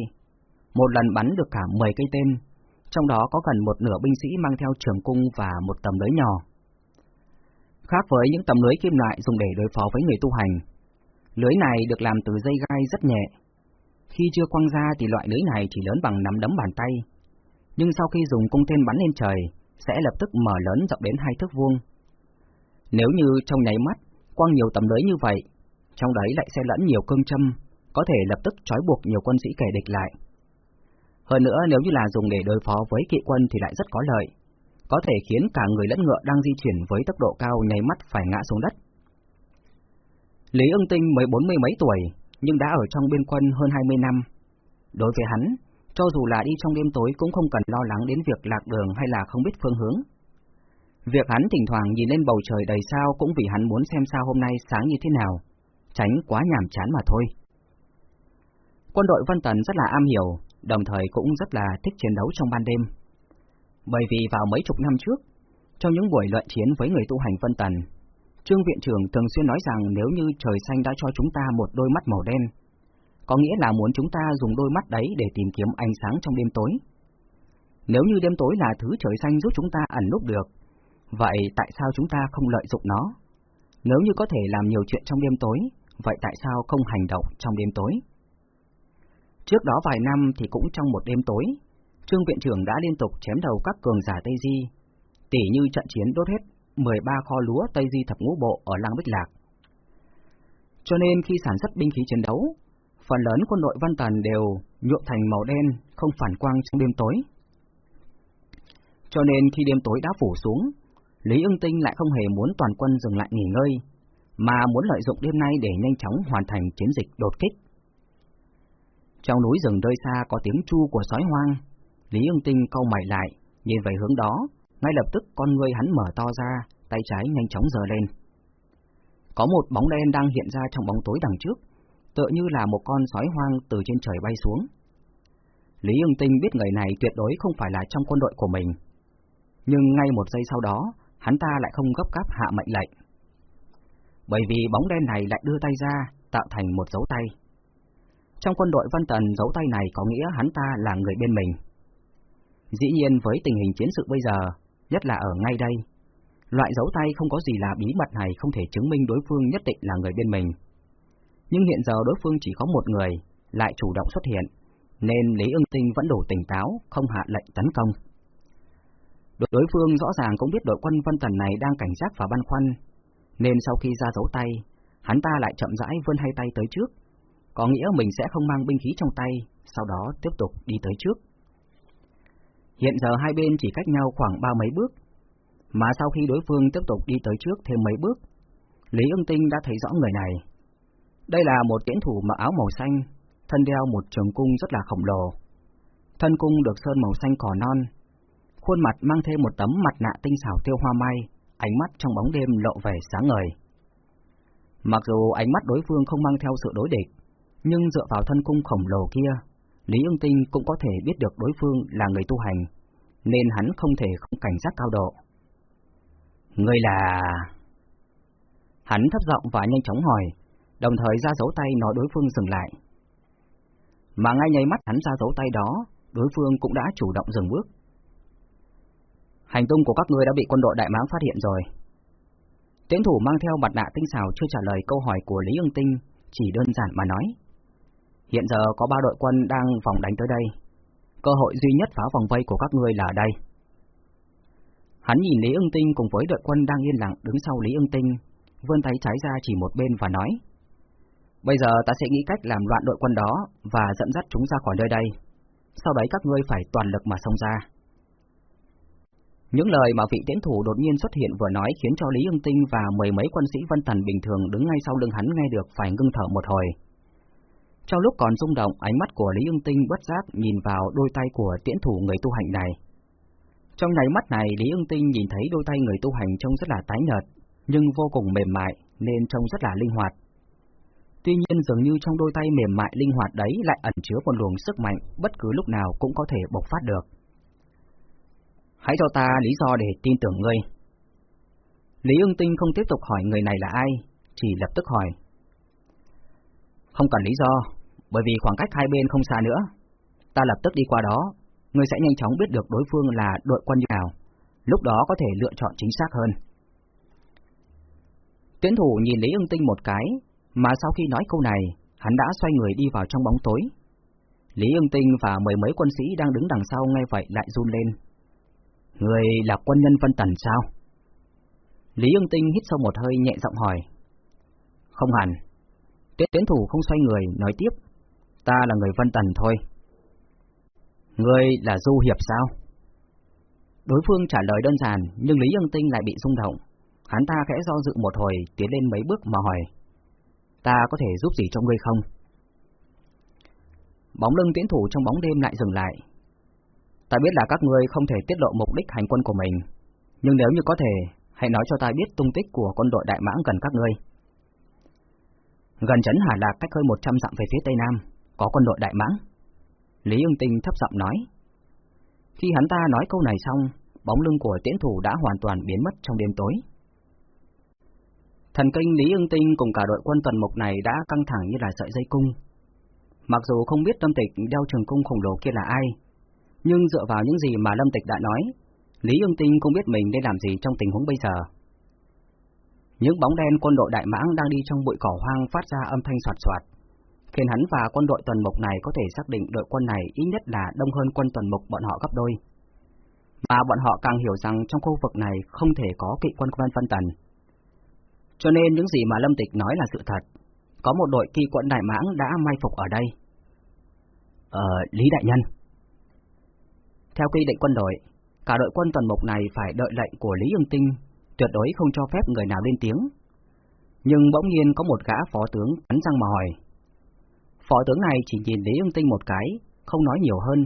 một lần bắn được cả 10 cây tên, trong đó có gần một nửa binh sĩ mang theo trường cung và một tầm lưới nhỏ. Khác với những tầm lưới kim loại dùng để đối phó với người tu hành, lưới này được làm từ dây gai rất nhẹ. Khi chưa quăng ra thì loại lưới này chỉ lớn bằng nắm đấm bàn tay, nhưng sau khi dùng cung tên bắn lên trời, sẽ lập tức mở lớn rộng đến hai thước vuông. Nếu như trong nháy mắt quăng nhiều tầm lưới như vậy, trong đấy lại sẽ lẫn nhiều cương châm, có thể lập tức trói buộc nhiều quân sĩ kẻ địch lại. Hơn nữa nếu như là dùng để đối phó với kỵ quân thì lại rất có lợi, có thể khiến cả người lẫn ngựa đang di chuyển với tốc độ cao nháy mắt phải ngã xuống đất. Lý ưng tinh mới bốn mươi mấy tuổi, nhưng đã ở trong biên quân hơn 20 năm. Đối với hắn, cho dù là đi trong đêm tối cũng không cần lo lắng đến việc lạc đường hay là không biết phương hướng. Việc hắn thỉnh thoảng nhìn lên bầu trời đầy sao cũng vì hắn muốn xem sao hôm nay sáng như thế nào, tránh quá nhàm chán mà thôi. Quân đội Vân Tần rất là am hiểu, đồng thời cũng rất là thích chiến đấu trong ban đêm. Bởi vì vào mấy chục năm trước, trong những buổi luận chiến với người tu hành phân tần, Trương Viện trưởng thường xuyên nói rằng nếu như trời xanh đã cho chúng ta một đôi mắt màu đen, có nghĩa là muốn chúng ta dùng đôi mắt đấy để tìm kiếm ánh sáng trong đêm tối. Nếu như đêm tối là thứ trời xanh giúp chúng ta ẩn núp được, vậy tại sao chúng ta không lợi dụng nó? Nếu như có thể làm nhiều chuyện trong đêm tối, vậy tại sao không hành động trong đêm tối? Trước đó vài năm thì cũng trong một đêm tối, Trương Viện trưởng đã liên tục chém đầu các cường giả Tây Di, tỉ như trận chiến đốt hết 13 kho lúa Tây Di thập ngũ bộ ở Lăng Bích Lạc. Cho nên khi sản xuất binh khí chiến đấu, Phần lớn quân đội Văn Tần đều nhuộm thành màu đen, không phản quang trong đêm tối. Cho nên khi đêm tối đã phủ xuống, Lý ưng tinh lại không hề muốn toàn quân dừng lại nghỉ ngơi, mà muốn lợi dụng đêm nay để nhanh chóng hoàn thành chiến dịch đột kích. Trong núi rừng nơi xa có tiếng chu của sói hoang, Lý ưng tinh câu mày lại, nhìn về hướng đó, ngay lập tức con ngươi hắn mở to ra, tay trái nhanh chóng giơ lên. Có một bóng đen đang hiện ra trong bóng tối đằng trước, tựa như là một con sói hoang từ trên trời bay xuống. Lý ưng tinh biết người này tuyệt đối không phải là trong quân đội của mình. Nhưng ngay một giây sau đó, hắn ta lại không gấp gáp hạ mệnh lệnh. Bởi vì bóng đen này lại đưa tay ra, tạo thành một dấu tay. Trong quân đội Văn Tần, dấu tay này có nghĩa hắn ta là người bên mình. Dĩ nhiên với tình hình chiến sự bây giờ, nhất là ở ngay đây, loại dấu tay không có gì là bí mật này không thể chứng minh đối phương nhất định là người bên mình. Nhưng hiện giờ đối phương chỉ có một người, lại chủ động xuất hiện, nên Lý ưng tinh vẫn đủ tỉnh táo, không hạ lệnh tấn công. Đối phương rõ ràng cũng biết đội quân Vân Tần này đang cảnh giác và băn khoăn, nên sau khi ra dấu tay, hắn ta lại chậm rãi vươn hai tay tới trước, có nghĩa mình sẽ không mang binh khí trong tay, sau đó tiếp tục đi tới trước. Hiện giờ hai bên chỉ cách nhau khoảng ba mấy bước, mà sau khi đối phương tiếp tục đi tới trước thêm mấy bước, Lý ưng tinh đã thấy rõ người này. Đây là một tiễn thủ mặc áo màu xanh, thân đeo một trường cung rất là khổng lồ. Thân cung được sơn màu xanh cỏ non, khuôn mặt mang thêm một tấm mặt nạ tinh xảo tiêu hoa mai, ánh mắt trong bóng đêm lộ vẻ sáng ngời. Mặc dù ánh mắt đối phương không mang theo sự đối địch, nhưng dựa vào thân cung khổng lồ kia, Lý Ưng Tinh cũng có thể biết được đối phương là người tu hành, nên hắn không thể không cảnh giác cao độ. Người là... Hắn thấp giọng và nhanh chóng hỏi, đồng thời ra dấu tay nói đối phương dừng lại. Mà ngay nháy mắt hắn ra dấu tay đó, đối phương cũng đã chủ động dừng bước. Hành tung của các ngươi đã bị quân đội Đại Mãng phát hiện rồi. Tiến thủ mang theo mặt nạ tinh xảo chưa trả lời câu hỏi của Lý Ưng Tinh, chỉ đơn giản mà nói. Hiện giờ có ba đội quân đang vòng đánh tới đây. Cơ hội duy nhất phá vòng vây của các ngươi là đây. Hắn nhìn Lý Ưng Tinh cùng với đội quân đang yên lặng đứng sau Lý Ưng Tinh, vươn tay trái ra chỉ một bên và nói. Bây giờ ta sẽ nghĩ cách làm loạn đội quân đó và dẫn dắt chúng ra khỏi nơi đây. Sau đấy các ngươi phải toàn lực mà xông ra. Những lời mà vị tiến thủ đột nhiên xuất hiện vừa nói khiến cho Lý Ưng Tinh và mười mấy quân sĩ Vân Thần bình thường đứng ngay sau lưng hắn nghe được phải ngưng thở một hồi. Trong lúc còn rung động, ánh mắt của Lý Ưng Tinh bất giác nhìn vào đôi tay của tiễn thủ người tu hành này. Trong nháy mắt này, Lý Ưng Tinh nhìn thấy đôi tay người tu hành trông rất là tái nhợt, nhưng vô cùng mềm mại nên trông rất là linh hoạt. Tuy nhiên dường như trong đôi tay mềm mại linh hoạt đấy lại ẩn chứa một luồng sức mạnh bất cứ lúc nào cũng có thể bộc phát được. Hãy cho ta lý do để tin tưởng ngươi. Lý ưng tinh không tiếp tục hỏi người này là ai, chỉ lập tức hỏi. Không cần lý do, bởi vì khoảng cách hai bên không xa nữa. Ta lập tức đi qua đó, ngươi sẽ nhanh chóng biết được đối phương là đội quân như nào, lúc đó có thể lựa chọn chính xác hơn. Tiến thủ nhìn Lý ưng tinh một cái, mà sau khi nói câu này, hắn đã xoay người đi vào trong bóng tối. Lý ưng tinh và mười mấy quân sĩ đang đứng đằng sau ngay vậy lại run lên, Người là quân nhân Vân Tần sao? Lý ưng tinh hít sâu một hơi nhẹ giọng hỏi. Không hẳn. Tiết tiến thủ không xoay người, nói tiếp. Ta là người Vân Tần thôi. ngươi là Du Hiệp sao? Đối phương trả lời đơn giản, nhưng Lý ưng tinh lại bị rung động. Hắn ta khẽ do dự một hồi, tiến lên mấy bước mà hỏi. Ta có thể giúp gì cho ngươi không? Bóng lưng tiến thủ trong bóng đêm lại dừng lại, Ta biết là các ngươi không thể tiết lộ mục đích hành quân của mình, nhưng nếu như có thể, hãy nói cho ta biết tung tích của quân đội Đại Mãng gần các ngươi. Gần trấn Hà Lạc cách hơn 100 dặm về phía tây nam, có quân đội Đại Mãng. Lý ưng tinh thấp giọng nói. Khi hắn ta nói câu này xong, bóng lưng của tiễn thủ đã hoàn toàn biến mất trong đêm tối. Thần kinh Lý ưng tinh cùng cả đội quân tuần mục này đã căng thẳng như là sợi dây cung. Mặc dù không biết lâm tịch đeo trường cung khổng lồ kia là ai, nhưng dựa vào những gì mà Lâm Tịch đã nói, Lý Ưng Tinh cũng biết mình nên làm gì trong tình huống bây giờ. Những bóng đen quân đội Đại Mãng đang đi trong bụi cỏ hoang phát ra âm thanh soạt soạt, khiến hắn và quân đội tuần mục này có thể xác định đội quân này ít nhất là đông hơn quân tuần mục bọn họ gấp đôi. Mà bọn họ càng hiểu rằng trong khu vực này không thể có kỵ quân quân phân tần. Cho nên những gì mà Lâm Tịch nói là sự thật, có một đội kỳ quận Đại Mãng đã mai phục ở đây. Ờ, Lý Đại Nhân. Theo quy định quân đội, cả đội quân tuần mục này phải đợi lệnh của Lý Ưng Tinh, tuyệt đối không cho phép người nào lên tiếng. Nhưng bỗng nhiên có một gã phó tướng cắn răng mà hỏi. Phó tướng này chỉ nhìn Lý Ưng Tinh một cái, không nói nhiều hơn,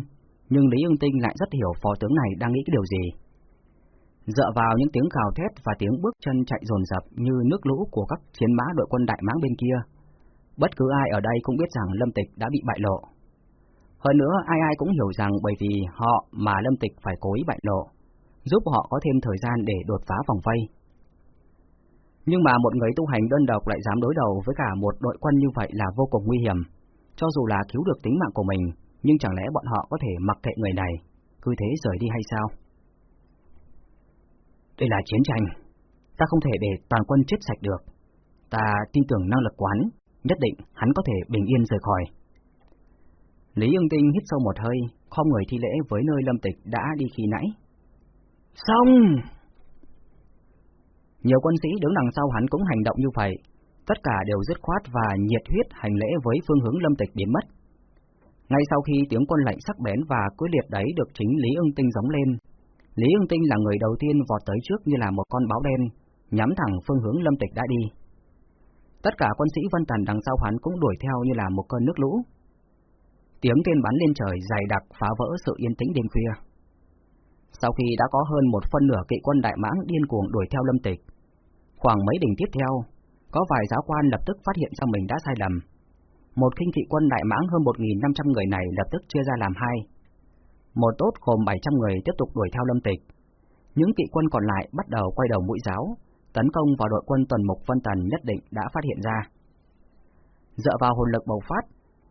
nhưng Lý Ưng Tinh lại rất hiểu phó tướng này đang nghĩ cái điều gì. Dựa vào những tiếng gào thét và tiếng bước chân chạy dồn dập như nước lũ của các chiến mã đội quân đại mãng bên kia, bất cứ ai ở đây cũng biết rằng Lâm Tịch đã bị bại lộ. Hơn nữa, ai ai cũng hiểu rằng bởi vì họ mà Lâm Tịch phải cố ý bại lộ, giúp họ có thêm thời gian để đột phá vòng vây. Nhưng mà một người tu hành đơn độc lại dám đối đầu với cả một đội quân như vậy là vô cùng nguy hiểm. Cho dù là cứu được tính mạng của mình, nhưng chẳng lẽ bọn họ có thể mặc kệ người này, cứ thế rời đi hay sao? Đây là chiến tranh, ta không thể để toàn quân chết sạch được. Ta tin tưởng năng lực quán, nhất định hắn có thể bình yên rời khỏi. Lý ưng tinh hít sâu một hơi, không người thi lễ với nơi lâm tịch đã đi khi nãy. Xong! Nhiều quân sĩ đứng đằng sau hắn cũng hành động như vậy, tất cả đều dứt khoát và nhiệt huyết hành lễ với phương hướng lâm tịch biến mất. Ngay sau khi tiếng quân lệnh sắc bén và quyết liệt đấy được chính Lý ưng tinh giống lên, Lý ưng tinh là người đầu tiên vọt tới trước như là một con báo đen, nhắm thẳng phương hướng lâm tịch đã đi. Tất cả quân sĩ Vân Tần đằng sau hắn cũng đuổi theo như là một cơn nước lũ. Tiếng tên bắn lên trời dày đặc phá vỡ sự yên tĩnh đêm khuya. Sau khi đã có hơn một phân nửa kỵ quân Đại Mãng điên cuồng đuổi theo Lâm Tịch, khoảng mấy đỉnh tiếp theo, có vài giáo quan lập tức phát hiện ra mình đã sai lầm. Một kinh kỵ quân Đại Mãng hơn 1.500 người này lập tức chia ra làm hai. Một tốt gồm 700 người tiếp tục đuổi theo Lâm Tịch. Những kỵ quân còn lại bắt đầu quay đầu mũi giáo, tấn công vào đội quân tuần mục Vân Tần nhất định đã phát hiện ra. Dựa vào hồn lực bộc phát,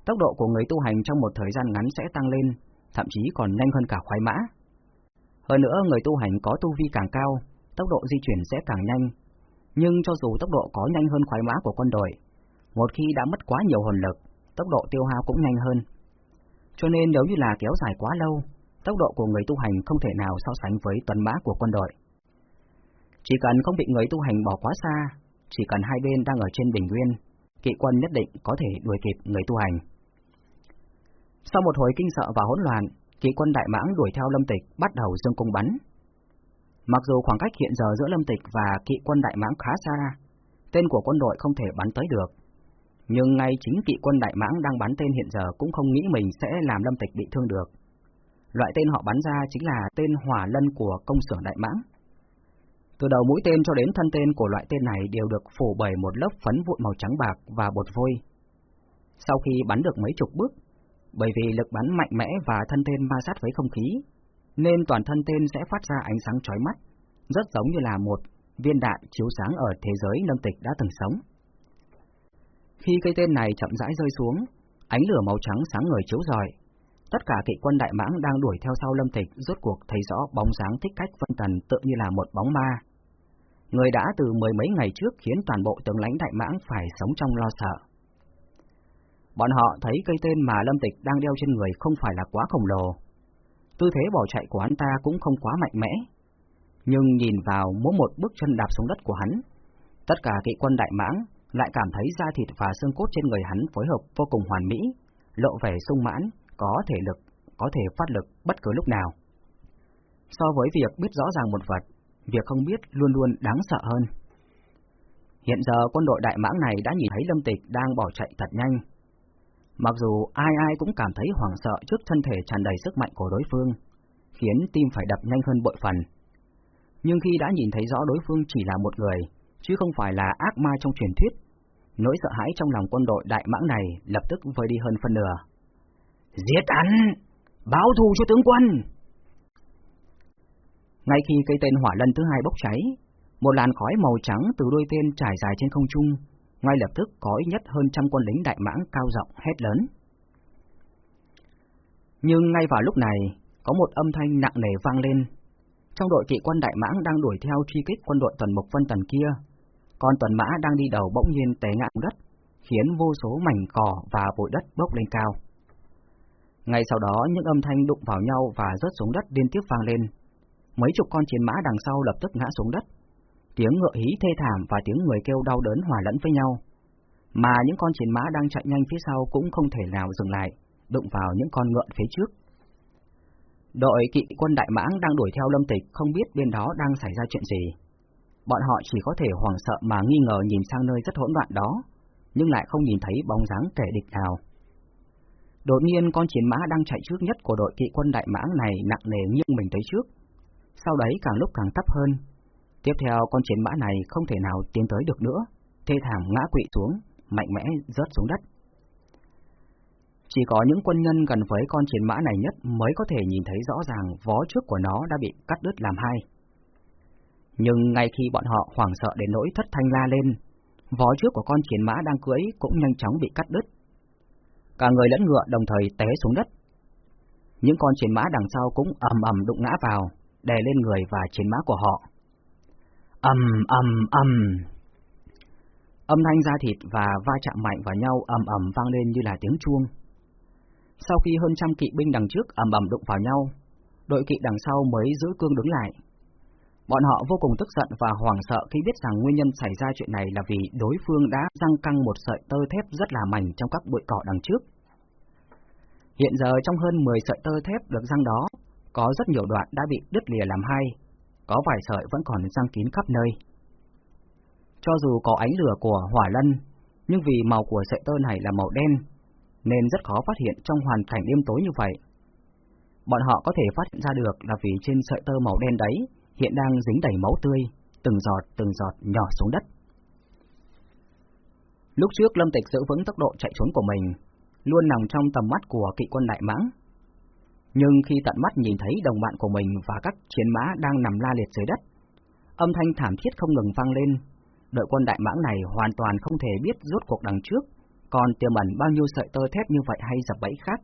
tốc độ của người tu hành trong một thời gian ngắn sẽ tăng lên, thậm chí còn nhanh hơn cả khoái mã. Hơn nữa, người tu hành có tu vi càng cao, tốc độ di chuyển sẽ càng nhanh. Nhưng cho dù tốc độ có nhanh hơn khoái mã của quân đội, một khi đã mất quá nhiều hồn lực, tốc độ tiêu hao cũng nhanh hơn. Cho nên nếu như là kéo dài quá lâu, tốc độ của người tu hành không thể nào so sánh với tuần mã của quân đội. Chỉ cần không bị người tu hành bỏ quá xa, chỉ cần hai bên đang ở trên bình nguyên, kỵ quân nhất định có thể đuổi kịp người tu hành. Sau một hồi kinh sợ và hỗn loạn, kỵ quân đại mãng đuổi theo Lâm Tịch bắt đầu dương cung bắn. Mặc dù khoảng cách hiện giờ giữa Lâm Tịch và kỵ quân đại mãng khá xa, tên của quân đội không thể bắn tới được. Nhưng ngay chính kỵ quân đại mãng đang bắn tên hiện giờ cũng không nghĩ mình sẽ làm Lâm Tịch bị thương được. Loại tên họ bắn ra chính là tên hỏa lân của công xưởng đại mãng. Từ đầu mũi tên cho đến thân tên của loại tên này đều được phủ bởi một lớp phấn vụn màu trắng bạc và bột vôi. Sau khi bắn được mấy chục bước, bởi vì lực bắn mạnh mẽ và thân tên ma sát với không khí, nên toàn thân tên sẽ phát ra ánh sáng chói mắt, rất giống như là một viên đạn chiếu sáng ở thế giới lâm tịch đã từng sống. Khi cây tên này chậm rãi rơi xuống, ánh lửa màu trắng sáng ngời chiếu rọi, tất cả kỵ quân đại mãng đang đuổi theo sau lâm tịch rốt cuộc thấy rõ bóng dáng thích cách phân tần tự như là một bóng ma. Người đã từ mười mấy ngày trước khiến toàn bộ tướng lãnh đại mãng phải sống trong lo sợ. Bọn họ thấy cây tên mà Lâm Tịch đang đeo trên người không phải là quá khổng lồ. Tư thế bỏ chạy của hắn ta cũng không quá mạnh mẽ. Nhưng nhìn vào mỗi một bước chân đạp xuống đất của hắn, tất cả kỵ quân đại mãng lại cảm thấy da thịt và xương cốt trên người hắn phối hợp vô cùng hoàn mỹ, lộ vẻ sung mãn, có thể lực, có thể phát lực bất cứ lúc nào. So với việc biết rõ ràng một vật, việc không biết luôn luôn đáng sợ hơn. Hiện giờ quân đội đại mãng này đã nhìn thấy Lâm Tịch đang bỏ chạy thật nhanh, Mặc dù ai ai cũng cảm thấy hoảng sợ trước thân thể tràn đầy sức mạnh của đối phương, khiến tim phải đập nhanh hơn bội phần. Nhưng khi đã nhìn thấy rõ đối phương chỉ là một người, chứ không phải là ác ma trong truyền thuyết, nỗi sợ hãi trong lòng quân đội đại mãng này lập tức vơi đi hơn phân nửa. Giết hắn! Báo thù cho tướng quân! Ngay khi cây tên hỏa lân thứ hai bốc cháy, một làn khói màu trắng từ đôi tên trải dài trên không trung, ngay lập tức có ít nhất hơn trăm quân lính đại mãng cao rộng hét lớn. Nhưng ngay vào lúc này, có một âm thanh nặng nề vang lên. Trong đội kỵ quân đại mãng đang đuổi theo truy kích quân đội tuần mục vân tần kia, còn tuần mã đang đi đầu bỗng nhiên té ngã đất, khiến vô số mảnh cỏ và bụi đất bốc lên cao. Ngay sau đó, những âm thanh đụng vào nhau và rớt xuống đất liên tiếp vang lên. Mấy chục con chiến mã đằng sau lập tức ngã xuống đất, tiếng ngựa hí thê thảm và tiếng người kêu đau đớn hòa lẫn với nhau. mà những con chiến mã đang chạy nhanh phía sau cũng không thể nào dừng lại, đụng vào những con ngựa phía trước. Đội kỵ quân Đại Mãng đang đuổi theo Lâm Tịch không biết bên đó đang xảy ra chuyện gì. Bọn họ chỉ có thể hoảng sợ mà nghi ngờ nhìn sang nơi rất hỗn loạn đó, nhưng lại không nhìn thấy bóng dáng kẻ địch nào. Đột nhiên con chiến mã đang chạy trước nhất của đội kỵ quân Đại Mãng này nặng nề nghiêng mình tới trước. Sau đấy càng lúc càng thấp hơn. Tiếp theo con chiến mã này không thể nào tiến tới được nữa, thê thảm ngã quỵ xuống, mạnh mẽ rớt xuống đất. Chỉ có những quân nhân gần với con chiến mã này nhất mới có thể nhìn thấy rõ ràng vó trước của nó đã bị cắt đứt làm hai. Nhưng ngay khi bọn họ hoảng sợ đến nỗi thất thanh la lên, vó trước của con chiến mã đang cưỡi cũng nhanh chóng bị cắt đứt. Cả người lẫn ngựa đồng thời té xuống đất. Những con chiến mã đằng sau cũng ầm ầm đụng ngã vào, đè lên người và chiến mã của họ ầm ầm ầm. Âm thanh da thịt và va chạm mạnh vào nhau ầm ầm vang lên như là tiếng chuông. Sau khi hơn trăm kỵ binh đằng trước ầm ầm đụng vào nhau, đội kỵ đằng sau mới giữ cương đứng lại. Bọn họ vô cùng tức giận và hoảng sợ khi biết rằng nguyên nhân xảy ra chuyện này là vì đối phương đã răng căng một sợi tơ thép rất là mảnh trong các bụi cỏ đằng trước. Hiện giờ trong hơn 10 sợi tơ thép được răng đó, có rất nhiều đoạn đã bị đứt lìa làm hai, có vài sợi vẫn còn răng kín khắp nơi. Cho dù có ánh lửa của hỏa lân, nhưng vì màu của sợi tơ này là màu đen, nên rất khó phát hiện trong hoàn cảnh đêm tối như vậy. Bọn họ có thể phát hiện ra được là vì trên sợi tơ màu đen đấy hiện đang dính đầy máu tươi, từng giọt từng giọt nhỏ xuống đất. Lúc trước Lâm Tịch giữ vững tốc độ chạy trốn của mình, luôn nằm trong tầm mắt của kỵ quân Đại Mãng. Nhưng khi tận mắt nhìn thấy đồng bạn của mình và các chiến mã đang nằm la liệt dưới đất, âm thanh thảm thiết không ngừng vang lên, đội quân Đại Mãng này hoàn toàn không thể biết rốt cuộc đằng trước còn tiềm ẩn bao nhiêu sợi tơ thép như vậy hay dập bẫy khác,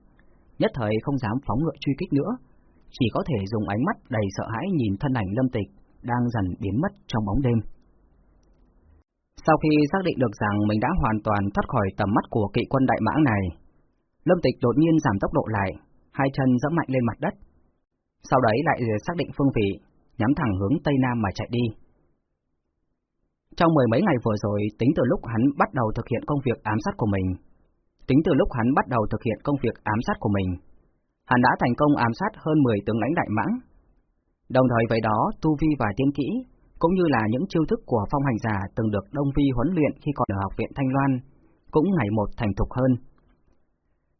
nhất thời không dám phóng ngựa truy kích nữa, chỉ có thể dùng ánh mắt đầy sợ hãi nhìn thân ảnh lâm tịch đang dần biến mất trong bóng đêm. Sau khi xác định được rằng mình đã hoàn toàn thoát khỏi tầm mắt của kỵ quân đại mãng này, Lâm Tịch đột nhiên giảm tốc độ lại, hai chân dẫm mạnh lên mặt đất. Sau đấy lại ờ, xác định phương vị, nhắm thẳng hướng Tây Nam mà chạy đi. Trong mười mấy ngày vừa rồi, tính từ lúc hắn bắt đầu thực hiện công việc ám sát của mình, tính từ lúc hắn bắt đầu thực hiện công việc ám sát của mình, hắn đã thành công ám sát hơn 10 tướng lãnh đại mãng. Đồng thời với đó, tu vi và tiên kỹ, cũng như là những chiêu thức của phong hành giả từng được Đông Vi huấn luyện khi còn ở học viện Thanh Loan, cũng ngày một thành thục hơn.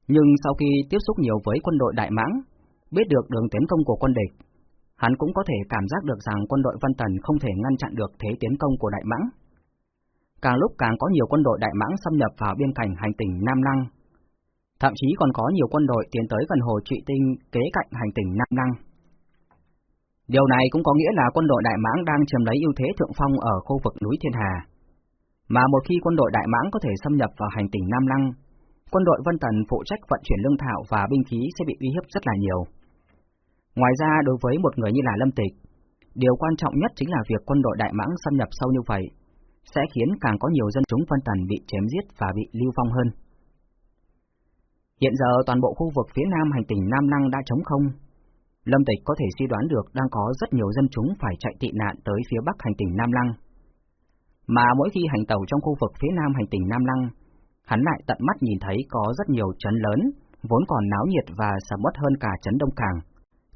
Nhưng sau khi tiếp xúc nhiều với quân đội Đại Mãng, biết được đường tiến công của quân địch, hắn cũng có thể cảm giác được rằng quân đội Văn Tần không thể ngăn chặn được thế tiến công của Đại Mãng. Càng lúc càng có nhiều quân đội Đại Mãng xâm nhập vào biên cảnh hành tỉnh Nam Năng, Thậm chí còn có nhiều quân đội tiến tới gần hồ Trụy Tinh kế cạnh hành tỉnh Nam Năng. Điều này cũng có nghĩa là quân đội Đại Mãng đang chiếm lấy ưu thế thượng phong ở khu vực núi Thiên Hà. Mà một khi quân đội Đại Mãng có thể xâm nhập vào hành tỉnh Nam Lăng, quân đội Vân Tần phụ trách vận chuyển lương thảo và binh khí sẽ bị uy hiếp rất là nhiều. Ngoài ra, đối với một người như là Lâm Tịch, điều quan trọng nhất chính là việc quân đội Đại Mãng xâm nhập sâu như vậy, sẽ khiến càng có nhiều dân chúng Vân Tần bị chém giết và bị lưu vong hơn. Hiện giờ toàn bộ khu vực phía nam hành tỉnh Nam Lăng đã trống không. Lâm Tịch có thể suy đoán được đang có rất nhiều dân chúng phải chạy tị nạn tới phía bắc hành tỉnh Nam Lăng. Mà mỗi khi hành tàu trong khu vực phía nam hành tỉnh Nam Lăng, hắn lại tận mắt nhìn thấy có rất nhiều trấn lớn, vốn còn náo nhiệt và sầm uất hơn cả trấn Đông Càng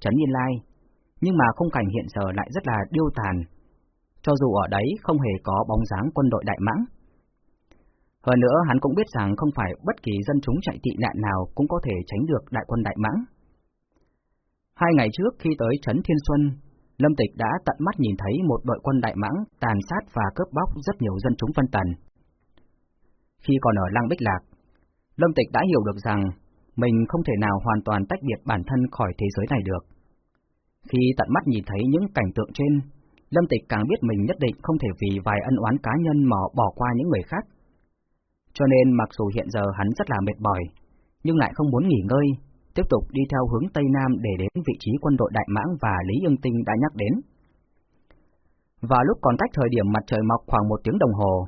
Trấn Yên Lai, nhưng mà khung cảnh hiện giờ lại rất là điêu tàn, cho dù ở đấy không hề có bóng dáng quân đội Đại Mãng. Hơn nữa hắn cũng biết rằng không phải bất kỳ dân chúng chạy tị nạn nào cũng có thể tránh được đại quân Đại Mãng. Hai ngày trước khi tới Trấn Thiên Xuân, Lâm Tịch đã tận mắt nhìn thấy một đội quân Đại Mãng tàn sát và cướp bóc rất nhiều dân chúng phân Tần. Khi còn ở Lăng Bích Lạc, Lâm Tịch đã hiểu được rằng mình không thể nào hoàn toàn tách biệt bản thân khỏi thế giới này được. Khi tận mắt nhìn thấy những cảnh tượng trên, Lâm Tịch càng biết mình nhất định không thể vì vài ân oán cá nhân mà bỏ qua những người khác. Cho nên mặc dù hiện giờ hắn rất là mệt mỏi, nhưng lại không muốn nghỉ ngơi, tiếp tục đi theo hướng Tây Nam để đến vị trí quân đội Đại Mãng và Lý Ưng Tinh đã nhắc đến. Và lúc còn cách thời điểm mặt trời mọc khoảng một tiếng đồng hồ,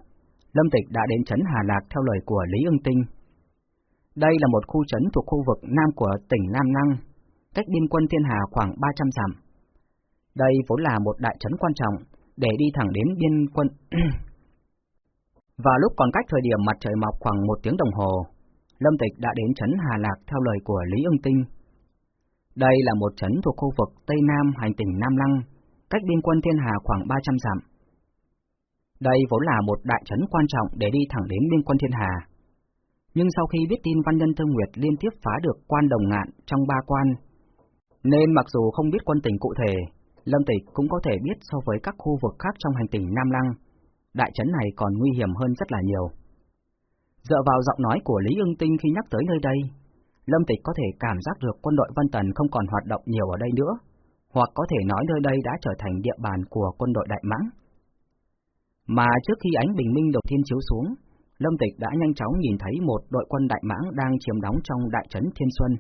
Lâm Tịch đã đến trấn Hà Lạc theo lời của Lý Ưng Tinh. Đây là một khu trấn thuộc khu vực nam của tỉnh Nam Năng, cách biên quân Thiên Hà khoảng 300 dặm. Đây vốn là một đại trấn quan trọng để đi thẳng đến biên quân. (clears throat) Và lúc còn cách thời điểm mặt trời mọc khoảng một tiếng đồng hồ, Lâm Tịch đã đến trấn Hà Lạc theo lời của Lý Ưng Tinh. Đây là một trấn thuộc khu vực Tây Nam hành tỉnh Nam Lăng, cách biên quân Thiên Hà khoảng 300 dặm. Đây vốn là một đại trấn quan trọng để đi thẳng đến biên quân Thiên Hà. Nhưng sau khi biết tin Văn Nhân Thương Nguyệt liên tiếp phá được quan đồng ngạn trong ba quan, nên mặc dù không biết quân tình cụ thể, Lâm Tịch cũng có thể biết so với các khu vực khác trong hành tỉnh Nam Lăng, đại trấn này còn nguy hiểm hơn rất là nhiều. Dựa vào giọng nói của Lý Ưng Tinh khi nhắc tới nơi đây, Lâm Tịch có thể cảm giác được quân đội văn Tần không còn hoạt động nhiều ở đây nữa, hoặc có thể nói nơi đây đã trở thành địa bàn của quân đội Đại Mãng. Mà trước khi ánh bình minh đầu tiên chiếu xuống, Lâm Tịch đã nhanh chóng nhìn thấy một đội quân Đại Mãng đang chiếm đóng trong đại trấn Thiên Xuân.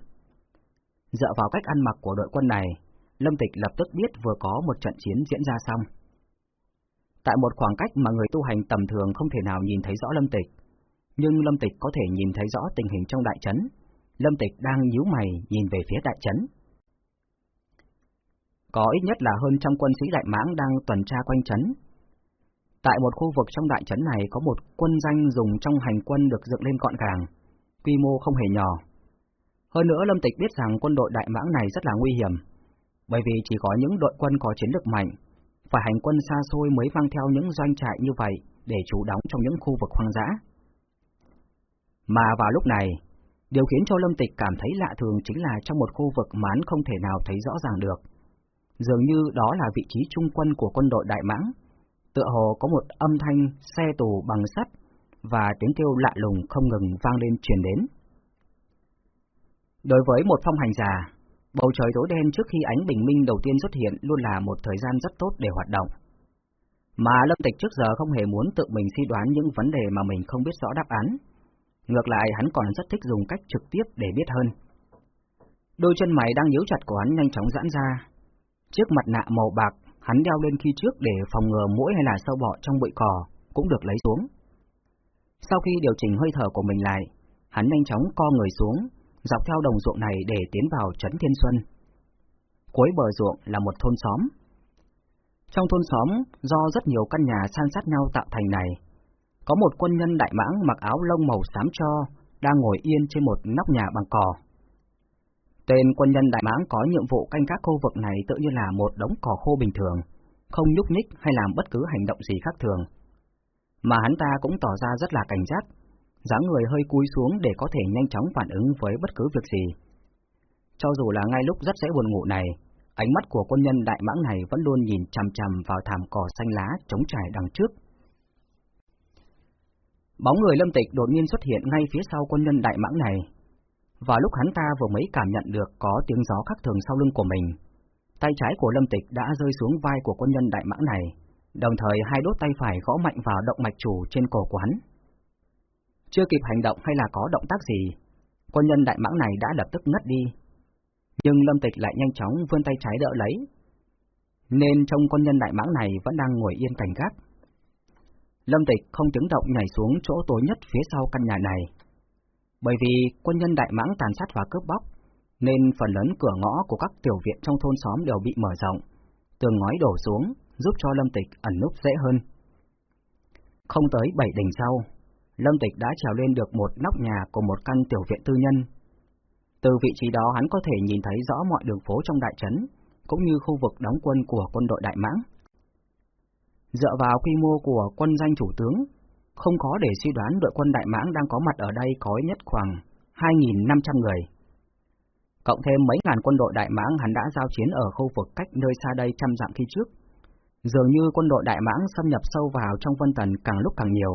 Dựa vào cách ăn mặc của đội quân này, Lâm Tịch lập tức biết vừa có một trận chiến diễn ra xong. Tại một khoảng cách mà người tu hành tầm thường không thể nào nhìn thấy rõ Lâm Tịch, nhưng Lâm Tịch có thể nhìn thấy rõ tình hình trong đại trấn. Lâm Tịch đang nhíu mày nhìn về phía đại trấn. Có ít nhất là hơn trăm quân sĩ đại mãng đang tuần tra quanh trấn. Tại một khu vực trong đại trấn này có một quân danh dùng trong hành quân được dựng lên gọn gàng, quy mô không hề nhỏ. Hơn nữa Lâm Tịch biết rằng quân đội đại mãng này rất là nguy hiểm, bởi vì chỉ có những đội quân có chiến lược mạnh, phải hành quân xa xôi mới mang theo những doanh trại như vậy để trú đóng trong những khu vực hoang dã. Mà vào lúc này, điều khiến cho Lâm Tịch cảm thấy lạ thường chính là trong một khu vực mán không thể nào thấy rõ ràng được. Dường như đó là vị trí trung quân của quân đội Đại Mãng. Tựa hồ có một âm thanh xe tù bằng sắt và tiếng kêu lạ lùng không ngừng vang lên truyền đến. Đối với một phong hành giả, bầu trời tối đen trước khi ánh bình minh đầu tiên xuất hiện luôn là một thời gian rất tốt để hoạt động. Mà Lâm Tịch trước giờ không hề muốn tự mình suy đoán những vấn đề mà mình không biết rõ đáp án. Ngược lại hắn còn rất thích dùng cách trực tiếp để biết hơn. Đôi chân mày đang nhíu chặt của hắn nhanh chóng giãn ra. Chiếc mặt nạ màu bạc hắn đeo lên khi trước để phòng ngừa mũi hay là sâu bọ trong bụi cỏ cũng được lấy xuống. Sau khi điều chỉnh hơi thở của mình lại, hắn nhanh chóng co người xuống, dọc theo đồng ruộng này để tiến vào trấn Thiên Xuân. Cuối bờ ruộng là một thôn xóm. Trong thôn xóm, do rất nhiều căn nhà san sát nhau tạo thành này, có một quân nhân đại mãng mặc áo lông màu xám cho, đang ngồi yên trên một nóc nhà bằng cỏ. Tên quân nhân đại mãng có nhiệm vụ canh gác khu vực này tự như là một đống cỏ khô bình thường, không nhúc nhích hay làm bất cứ hành động gì khác thường. Mà hắn ta cũng tỏ ra rất là cảnh giác, dáng người hơi cúi xuống để có thể nhanh chóng phản ứng với bất cứ việc gì. Cho dù là ngay lúc rất dễ buồn ngủ này, ánh mắt của quân nhân đại mãng này vẫn luôn nhìn chằm chằm vào thảm cỏ xanh lá trống trải đằng trước, Bóng người lâm tịch đột nhiên xuất hiện ngay phía sau quân nhân đại mãng này. Và lúc hắn ta vừa mới cảm nhận được có tiếng gió khác thường sau lưng của mình, tay trái của lâm tịch đã rơi xuống vai của quân nhân đại mãng này, đồng thời hai đốt tay phải gõ mạnh vào động mạch chủ trên cổ của hắn. Chưa kịp hành động hay là có động tác gì, quân nhân đại mãng này đã lập tức ngất đi. Nhưng lâm tịch lại nhanh chóng vươn tay trái đỡ lấy, nên trong quân nhân đại mãng này vẫn đang ngồi yên cảnh gác. Lâm Tịch không chứng động nhảy xuống chỗ tối nhất phía sau căn nhà này. Bởi vì quân nhân đại mãng tàn sát và cướp bóc, nên phần lớn cửa ngõ của các tiểu viện trong thôn xóm đều bị mở rộng, tường ngói đổ xuống, giúp cho Lâm Tịch ẩn núp dễ hơn. Không tới bảy đỉnh sau, Lâm Tịch đã trèo lên được một nóc nhà của một căn tiểu viện tư nhân. Từ vị trí đó hắn có thể nhìn thấy rõ mọi đường phố trong đại trấn, cũng như khu vực đóng quân của quân đội Đại Mãng. Dựa vào quy mô của quân danh chủ tướng, không khó để suy đoán đội quân Đại Mãng đang có mặt ở đây có nhất khoảng 2.500 người. Cộng thêm mấy ngàn quân đội Đại Mãng hắn đã giao chiến ở khu vực cách nơi xa đây trăm dặm khi trước. Dường như quân đội Đại Mãng xâm nhập sâu vào trong Vân Tần càng lúc càng nhiều.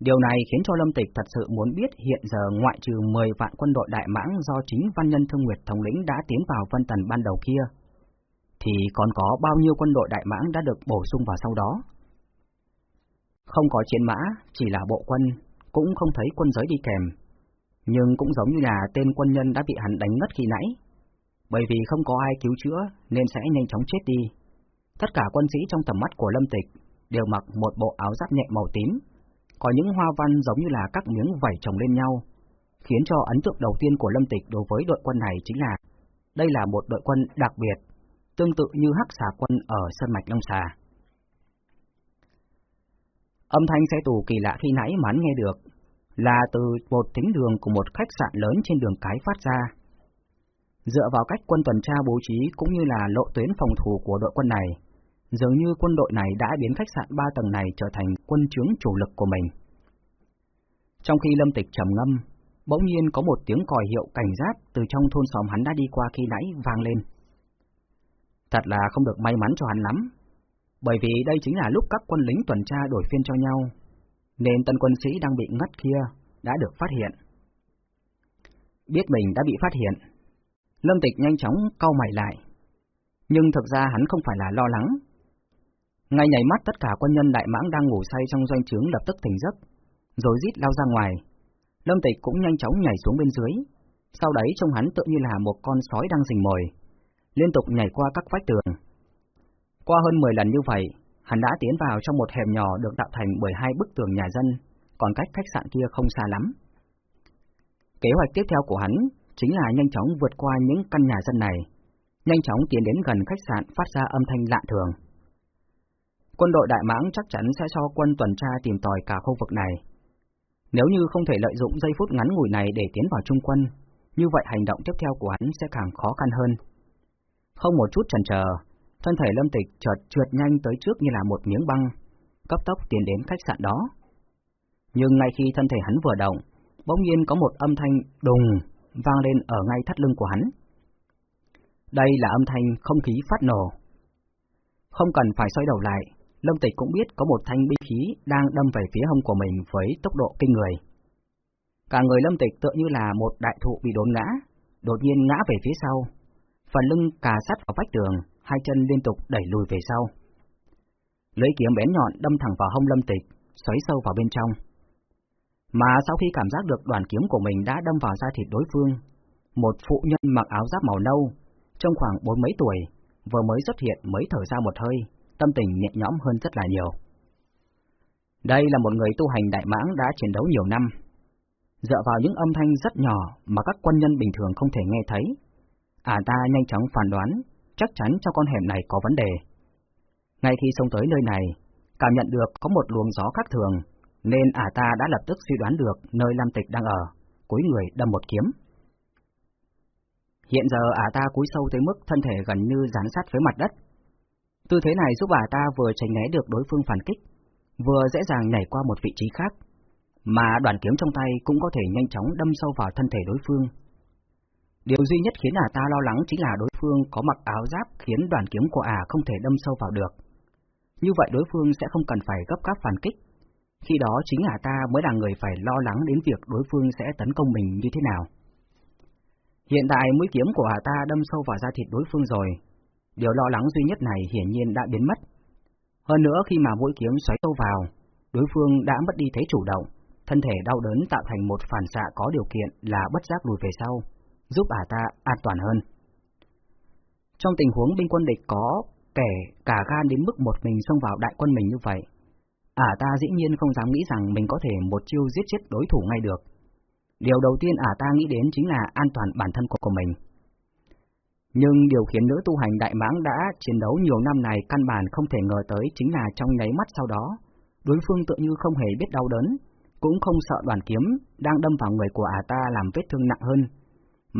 Điều này khiến cho Lâm Tịch thật sự muốn biết hiện giờ ngoại trừ 10 vạn quân đội Đại Mãng do chính Văn Nhân Thương Nguyệt thống lĩnh đã tiến vào Vân Tần ban đầu kia, thì còn có bao nhiêu quân đội Đại Mãng đã được bổ sung vào sau đó. Không có chiến mã, chỉ là bộ quân, cũng không thấy quân giới đi kèm, nhưng cũng giống như là tên quân nhân đã bị hắn đánh ngất khi nãy. Bởi vì không có ai cứu chữa nên sẽ nhanh chóng chết đi. Tất cả quân sĩ trong tầm mắt của Lâm Tịch đều mặc một bộ áo giáp nhẹ màu tím, có những hoa văn giống như là các miếng vảy chồng lên nhau, khiến cho ấn tượng đầu tiên của Lâm Tịch đối với đội quân này chính là đây là một đội quân đặc biệt, tương tự như hắc xà quân ở Sơn Mạch Long Xà. Âm thanh xe tù kỳ lạ khi nãy mà hắn nghe được là từ một thính đường của một khách sạn lớn trên đường cái phát ra. Dựa vào cách quân tuần tra bố trí cũng như là lộ tuyến phòng thủ của đội quân này, dường như quân đội này đã biến khách sạn ba tầng này trở thành quân chướng chủ lực của mình. Trong khi Lâm Tịch trầm ngâm, bỗng nhiên có một tiếng còi hiệu cảnh giác từ trong thôn xóm hắn đã đi qua khi nãy vang lên. Thật là không được may mắn cho hắn lắm, bởi vì đây chính là lúc các quân lính tuần tra đổi phiên cho nhau, nên tân quân sĩ đang bị ngất kia đã được phát hiện. Biết mình đã bị phát hiện, Lâm Tịch nhanh chóng cau mày lại. Nhưng thực ra hắn không phải là lo lắng. Ngay nhảy mắt tất cả quân nhân đại mãng đang ngủ say trong doanh trướng lập tức tỉnh giấc, rồi rít lao ra ngoài. Lâm Tịch cũng nhanh chóng nhảy xuống bên dưới, sau đấy trông hắn tự như là một con sói đang rình mồi, liên tục nhảy qua các vách tường. Qua hơn 10 lần như vậy, hắn đã tiến vào trong một hẻm nhỏ được tạo thành bởi hai bức tường nhà dân, còn cách khách sạn kia không xa lắm. Kế hoạch tiếp theo của hắn chính là nhanh chóng vượt qua những căn nhà dân này, nhanh chóng tiến đến gần khách sạn phát ra âm thanh lạ thường. Quân đội Đại Mãng chắc chắn sẽ cho quân tuần tra tìm tòi cả khu vực này. Nếu như không thể lợi dụng giây phút ngắn ngủi này để tiến vào trung quân, như vậy hành động tiếp theo của hắn sẽ càng khó khăn hơn. Không một chút chần chờ, thân thể Lâm Tịch chợt trượt nhanh tới trước như là một miếng băng, cấp tốc tiến đến khách sạn đó. Nhưng ngay khi thân thể hắn vừa động, bỗng nhiên có một âm thanh đùng vang lên ở ngay thắt lưng của hắn. Đây là âm thanh không khí phát nổ. Không cần phải xoay đầu lại, Lâm Tịch cũng biết có một thanh binh khí đang đâm về phía hông của mình với tốc độ kinh người. Cả người Lâm Tịch tựa như là một đại thụ bị đốn ngã, đột nhiên ngã về phía sau. Phần lưng cà sát vào vách tường, hai chân liên tục đẩy lùi về sau. Lưỡi kiếm bén nhọn đâm thẳng vào hông Lâm Tịch, xoáy sâu vào bên trong. Mà sau khi cảm giác được đoàn kiếm của mình đã đâm vào da thịt đối phương, một phụ nhân mặc áo giáp màu nâu, trong khoảng bốn mấy tuổi, vừa mới xuất hiện mới thở ra một hơi, tâm tình nhẹ nhõm hơn rất là nhiều. Đây là một người tu hành đại mãng đã chiến đấu nhiều năm. Dựa vào những âm thanh rất nhỏ mà các quân nhân bình thường không thể nghe thấy, ả ta nhanh chóng phán đoán, chắc chắn cho con hẻm này có vấn đề. Ngay khi xông tới nơi này, cảm nhận được có một luồng gió khác thường, nên ả ta đã lập tức suy đoán được nơi Lam Tịch đang ở, cúi người đâm một kiếm. Hiện giờ ả ta cúi sâu tới mức thân thể gần như dán sát với mặt đất. Tư thế này giúp ả ta vừa tránh né được đối phương phản kích, vừa dễ dàng nhảy qua một vị trí khác, mà đoàn kiếm trong tay cũng có thể nhanh chóng đâm sâu vào thân thể đối phương. Điều duy nhất khiến ả ta lo lắng chính là đối phương có mặc áo giáp khiến đoàn kiếm của ả không thể đâm sâu vào được. Như vậy đối phương sẽ không cần phải gấp gáp phản kích, khi đó chính ả ta mới là người phải lo lắng đến việc đối phương sẽ tấn công mình như thế nào. Hiện tại mũi kiếm của ả ta đâm sâu vào da thịt đối phương rồi, điều lo lắng duy nhất này hiển nhiên đã biến mất. Hơn nữa khi mà mũi kiếm xoáy sâu vào, đối phương đã mất đi thế chủ động, thân thể đau đớn tạo thành một phản xạ có điều kiện là bất giác lùi về sau, giúp ả ta an toàn hơn. Trong tình huống binh quân địch có kẻ cả gan đến mức một mình xông vào đại quân mình như vậy, ả ta dĩ nhiên không dám nghĩ rằng mình có thể một chiêu giết chết đối thủ ngay được. Điều đầu tiên ả ta nghĩ đến chính là an toàn bản thân của, của mình. Nhưng điều khiến nữ tu hành đại mãng đã chiến đấu nhiều năm này căn bản không thể ngờ tới chính là trong nháy mắt sau đó, đối phương tự như không hề biết đau đớn, cũng không sợ đoàn kiếm đang đâm vào người của ả ta làm vết thương nặng hơn,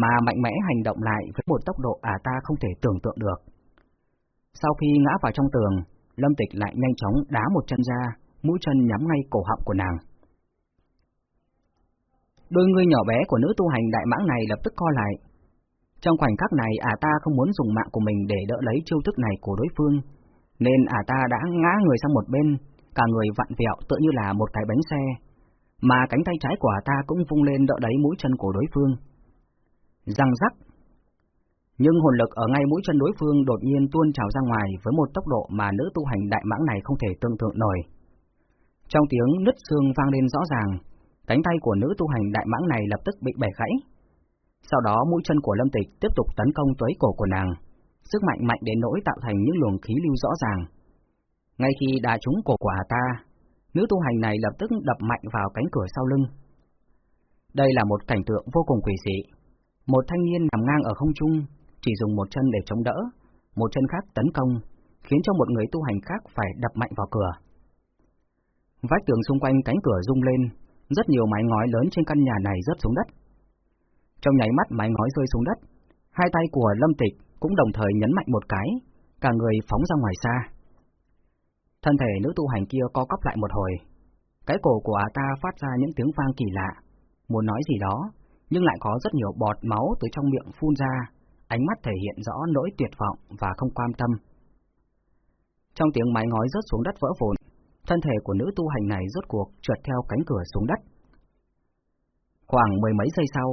mà mạnh mẽ hành động lại với một tốc độ ả ta không thể tưởng tượng được. Sau khi ngã vào trong tường, Lâm Tịch lại nhanh chóng đá một chân ra, mũi chân nhắm ngay cổ họng của nàng. Đôi người nhỏ bé của nữ tu hành đại mãng này lập tức co lại. Trong khoảnh khắc này, ả ta không muốn dùng mạng của mình để đỡ lấy chiêu thức này của đối phương, nên ả ta đã ngã người sang một bên, cả người vặn vẹo tựa như là một cái bánh xe, mà cánh tay trái của ả ta cũng vung lên đỡ lấy mũi chân của đối phương. Răng rắc. Nhưng hồn lực ở ngay mũi chân đối phương đột nhiên tuôn trào ra ngoài với một tốc độ mà nữ tu hành đại mãng này không thể tương tượng nổi. Trong tiếng nứt xương vang lên rõ ràng, cánh tay của nữ tu hành đại mãng này lập tức bị bẻ gãy. Sau đó mũi chân của Lâm Tịch tiếp tục tấn công tới cổ của nàng, sức mạnh mạnh đến nỗi tạo thành những luồng khí lưu rõ ràng. Ngay khi đã trúng cổ của ta, nữ tu hành này lập tức đập mạnh vào cánh cửa sau lưng. Đây là một cảnh tượng vô cùng quỷ dị. Một thanh niên nằm ngang ở không trung, chỉ dùng một chân để chống đỡ, một chân khác tấn công, khiến cho một người tu hành khác phải đập mạnh vào cửa. Vách tường xung quanh cánh cửa rung lên, rất nhiều mái ngói lớn trên căn nhà này rớt xuống đất. Trong nháy mắt mái ngói rơi xuống đất, hai tay của Lâm Tịch cũng đồng thời nhấn mạnh một cái, cả người phóng ra ngoài xa. Thân thể nữ tu hành kia co cắp lại một hồi, cái cổ của ta phát ra những tiếng vang kỳ lạ, muốn nói gì đó, nhưng lại có rất nhiều bọt máu từ trong miệng phun ra, ánh mắt thể hiện rõ nỗi tuyệt vọng và không quan tâm. Trong tiếng mái ngói rớt xuống đất vỡ vụn, thân thể của nữ tu hành này rốt cuộc trượt theo cánh cửa xuống đất. Khoảng mười mấy giây sau,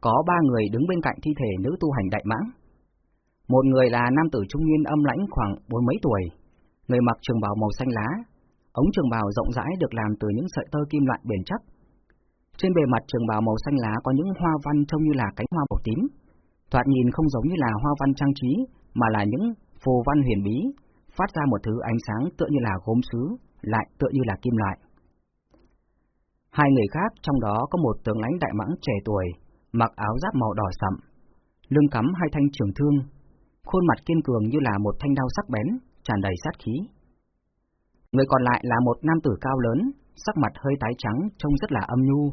có ba người đứng bên cạnh thi thể nữ tu hành đại mãng. Một người là nam tử trung niên âm lãnh khoảng bốn mấy tuổi, người mặc trường bào màu xanh lá, ống trường bào rộng rãi được làm từ những sợi tơ kim loại bền chắc. Trên bề mặt trường bào màu xanh lá có những hoa văn trông như là cánh hoa màu tím, thoạt nhìn không giống như là hoa văn trang trí, mà là những phù văn huyền bí, phát ra một thứ ánh sáng tựa như là gốm sứ, lại tựa như là kim loại. Hai người khác, trong đó có một tướng lãnh đại mãng trẻ tuổi, mặc áo giáp màu đỏ sậm, lưng cắm hai thanh trường thương, khuôn mặt kiên cường như là một thanh đao sắc bén, tràn đầy sát khí. Người còn lại là một nam tử cao lớn, sắc mặt hơi tái trắng, trông rất là âm nhu.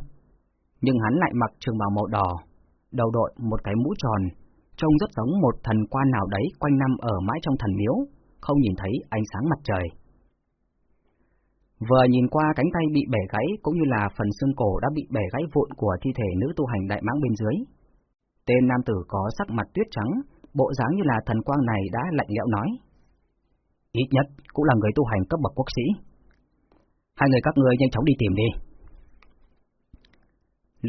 Nhưng hắn lại mặc trường bào màu đỏ, đầu đội một cái mũ tròn, trông rất giống một thần quan nào đấy quanh năm ở mãi trong thần miếu, không nhìn thấy ánh sáng mặt trời. Vừa nhìn qua cánh tay bị bẻ gãy cũng như là phần xương cổ đã bị bẻ gãy vụn của thi thể nữ tu hành đại mãng bên dưới. Tên nam tử có sắc mặt tuyết trắng, bộ dáng như là thần quang này đã lạnh lẽo nói. Ít nhất cũng là người tu hành cấp bậc quốc sĩ. Hai người các ngươi nhanh chóng đi tìm đi.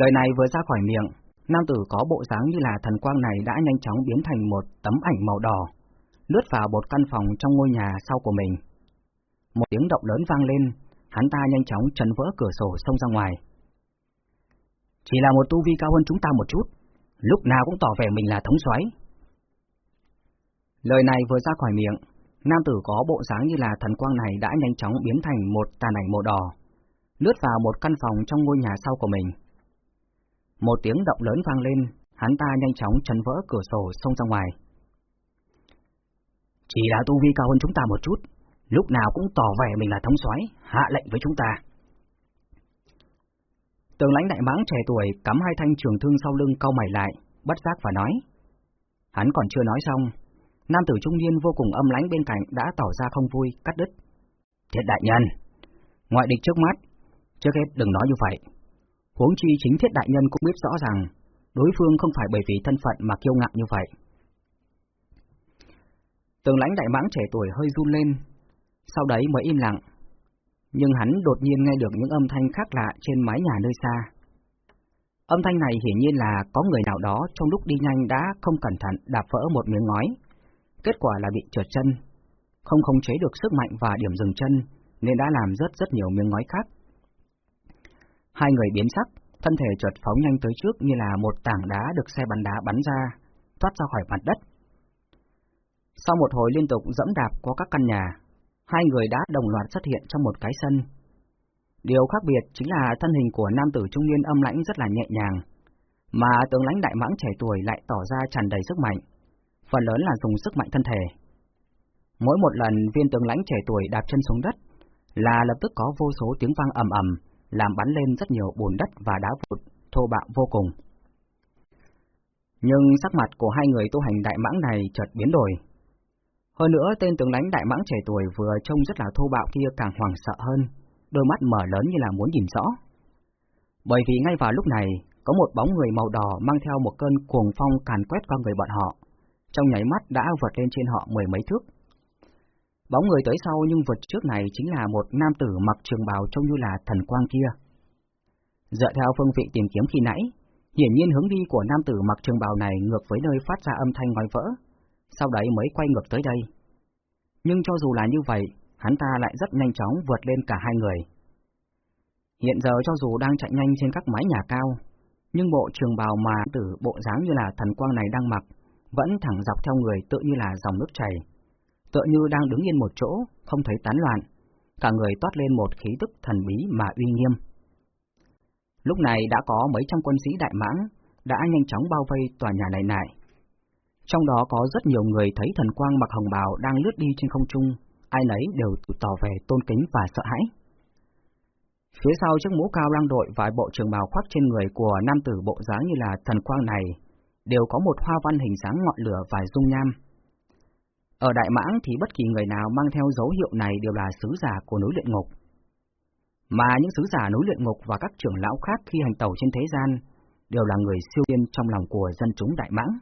Lời này vừa ra khỏi miệng, nam tử có bộ dáng như là thần quang này đã nhanh chóng biến thành một tấm ảnh màu đỏ, lướt vào một căn phòng trong ngôi nhà sau của mình. Một tiếng động lớn vang lên, hắn ta nhanh chóng chấn vỡ cửa sổ xông ra ngoài. Chỉ là một tu vi cao hơn chúng ta một chút, lúc nào cũng tỏ vẻ mình là thống soái. Lời này vừa ra khỏi miệng, nam tử có bộ dáng như là thần quang này đã nhanh chóng biến thành một tàn ảnh màu đỏ, lướt vào một căn phòng trong ngôi nhà sau của mình. Một tiếng động lớn vang lên, hắn ta nhanh chóng chấn vỡ cửa sổ xông ra ngoài. Chỉ là tu vi cao hơn chúng ta một chút, lúc nào cũng tỏ vẻ mình là thống soái, hạ lệnh với chúng ta. Tường lãnh đại mãng trẻ tuổi cắm hai thanh trường thương sau lưng cau mày lại, bất giác và nói. Hắn còn chưa nói xong, nam tử trung niên vô cùng âm lãnh bên cạnh đã tỏ ra không vui, cắt đứt. Thiệt đại nhân, ngoại địch trước mắt, trước hết đừng nói như vậy. Huống chi chính thiết đại nhân cũng biết rõ rằng, đối phương không phải bởi vì thân phận mà kiêu ngạo như vậy. Tường lãnh đại mãng trẻ tuổi hơi run lên, sau đấy mới im lặng. Nhưng hắn đột nhiên nghe được những âm thanh khác lạ trên mái nhà nơi xa. Âm thanh này hiển nhiên là có người nào đó trong lúc đi nhanh đã không cẩn thận đạp vỡ một miếng ngói. Kết quả là bị trượt chân, không khống chế được sức mạnh và điểm dừng chân, nên đã làm rất rất nhiều miếng ngói khác. Hai người biến sắc, thân thể chợt phóng nhanh tới trước như là một tảng đá được xe bắn đá bắn ra, thoát ra khỏi mặt đất. Sau một hồi liên tục dẫm đạp qua các căn nhà, hai người đã đồng loạt xuất hiện trong một cái sân. Điều khác biệt chính là thân hình của nam tử trung niên âm lãnh rất là nhẹ nhàng, mà tướng lãnh đại mãng trẻ tuổi lại tỏ ra tràn đầy sức mạnh, phần lớn là dùng sức mạnh thân thể. Mỗi một lần viên tướng lãnh trẻ tuổi đạp chân xuống đất, là lập tức có vô số tiếng vang ầm ầm, làm bắn lên rất nhiều bùn đất và đá vụn, thô bạo vô cùng. Nhưng sắc mặt của hai người tu hành đại mãng này chợt biến đổi, hơn nữa, tên tướng lãnh đại mãng trẻ tuổi vừa trông rất là thô bạo kia càng hoảng sợ hơn, đôi mắt mở lớn như là muốn nhìn rõ. Bởi vì ngay vào lúc này, có một bóng người màu đỏ mang theo một cơn cuồng phong càn quét qua người bọn họ, trong nháy mắt đã vượt lên trên họ mười mấy thước. Bóng người tới sau nhưng vượt trước này chính là một nam tử mặc trường bào trông như là thần quang kia. Dựa theo phương vị tìm kiếm khi nãy, hiển nhiên hướng đi của nam tử mặc trường bào này ngược với nơi phát ra âm thanh ngói vỡ, sau đấy mới quay ngược tới đây. Nhưng cho dù là như vậy, hắn ta lại rất nhanh chóng vượt lên cả hai người. Hiện giờ cho dù đang chạy nhanh trên các mái nhà cao, nhưng bộ trường bào mà tử bộ dáng như là thần quang này đang mặc, vẫn thẳng dọc theo người tự như là dòng nước chảy, tựa như đang đứng yên một chỗ, không thấy tán loạn, cả người toát lên một khí tức thần bí mà uy nghiêm. Lúc này đã có mấy trăm quân sĩ đại mãng đã nhanh chóng bao vây tòa nhà này lại. Trong đó có rất nhiều người thấy thần quang mặc hồng bào đang lướt đi trên không trung, ai nấy đều tỏ vẻ tôn kính và sợ hãi. Phía sau chiếc mũ cao lang đội và bộ trường bào khoác trên người của nam tử bộ dáng như là thần quang này đều có một hoa văn hình dáng ngọn lửa và dung nham. Ở Đại Mãng thì bất kỳ người nào mang theo dấu hiệu này đều là sứ giả của núi luyện ngục. Mà những sứ giả núi luyện ngục và các trưởng lão khác khi hành tẩu trên thế gian đều là người siêu tiên trong lòng của dân chúng Đại Mãng.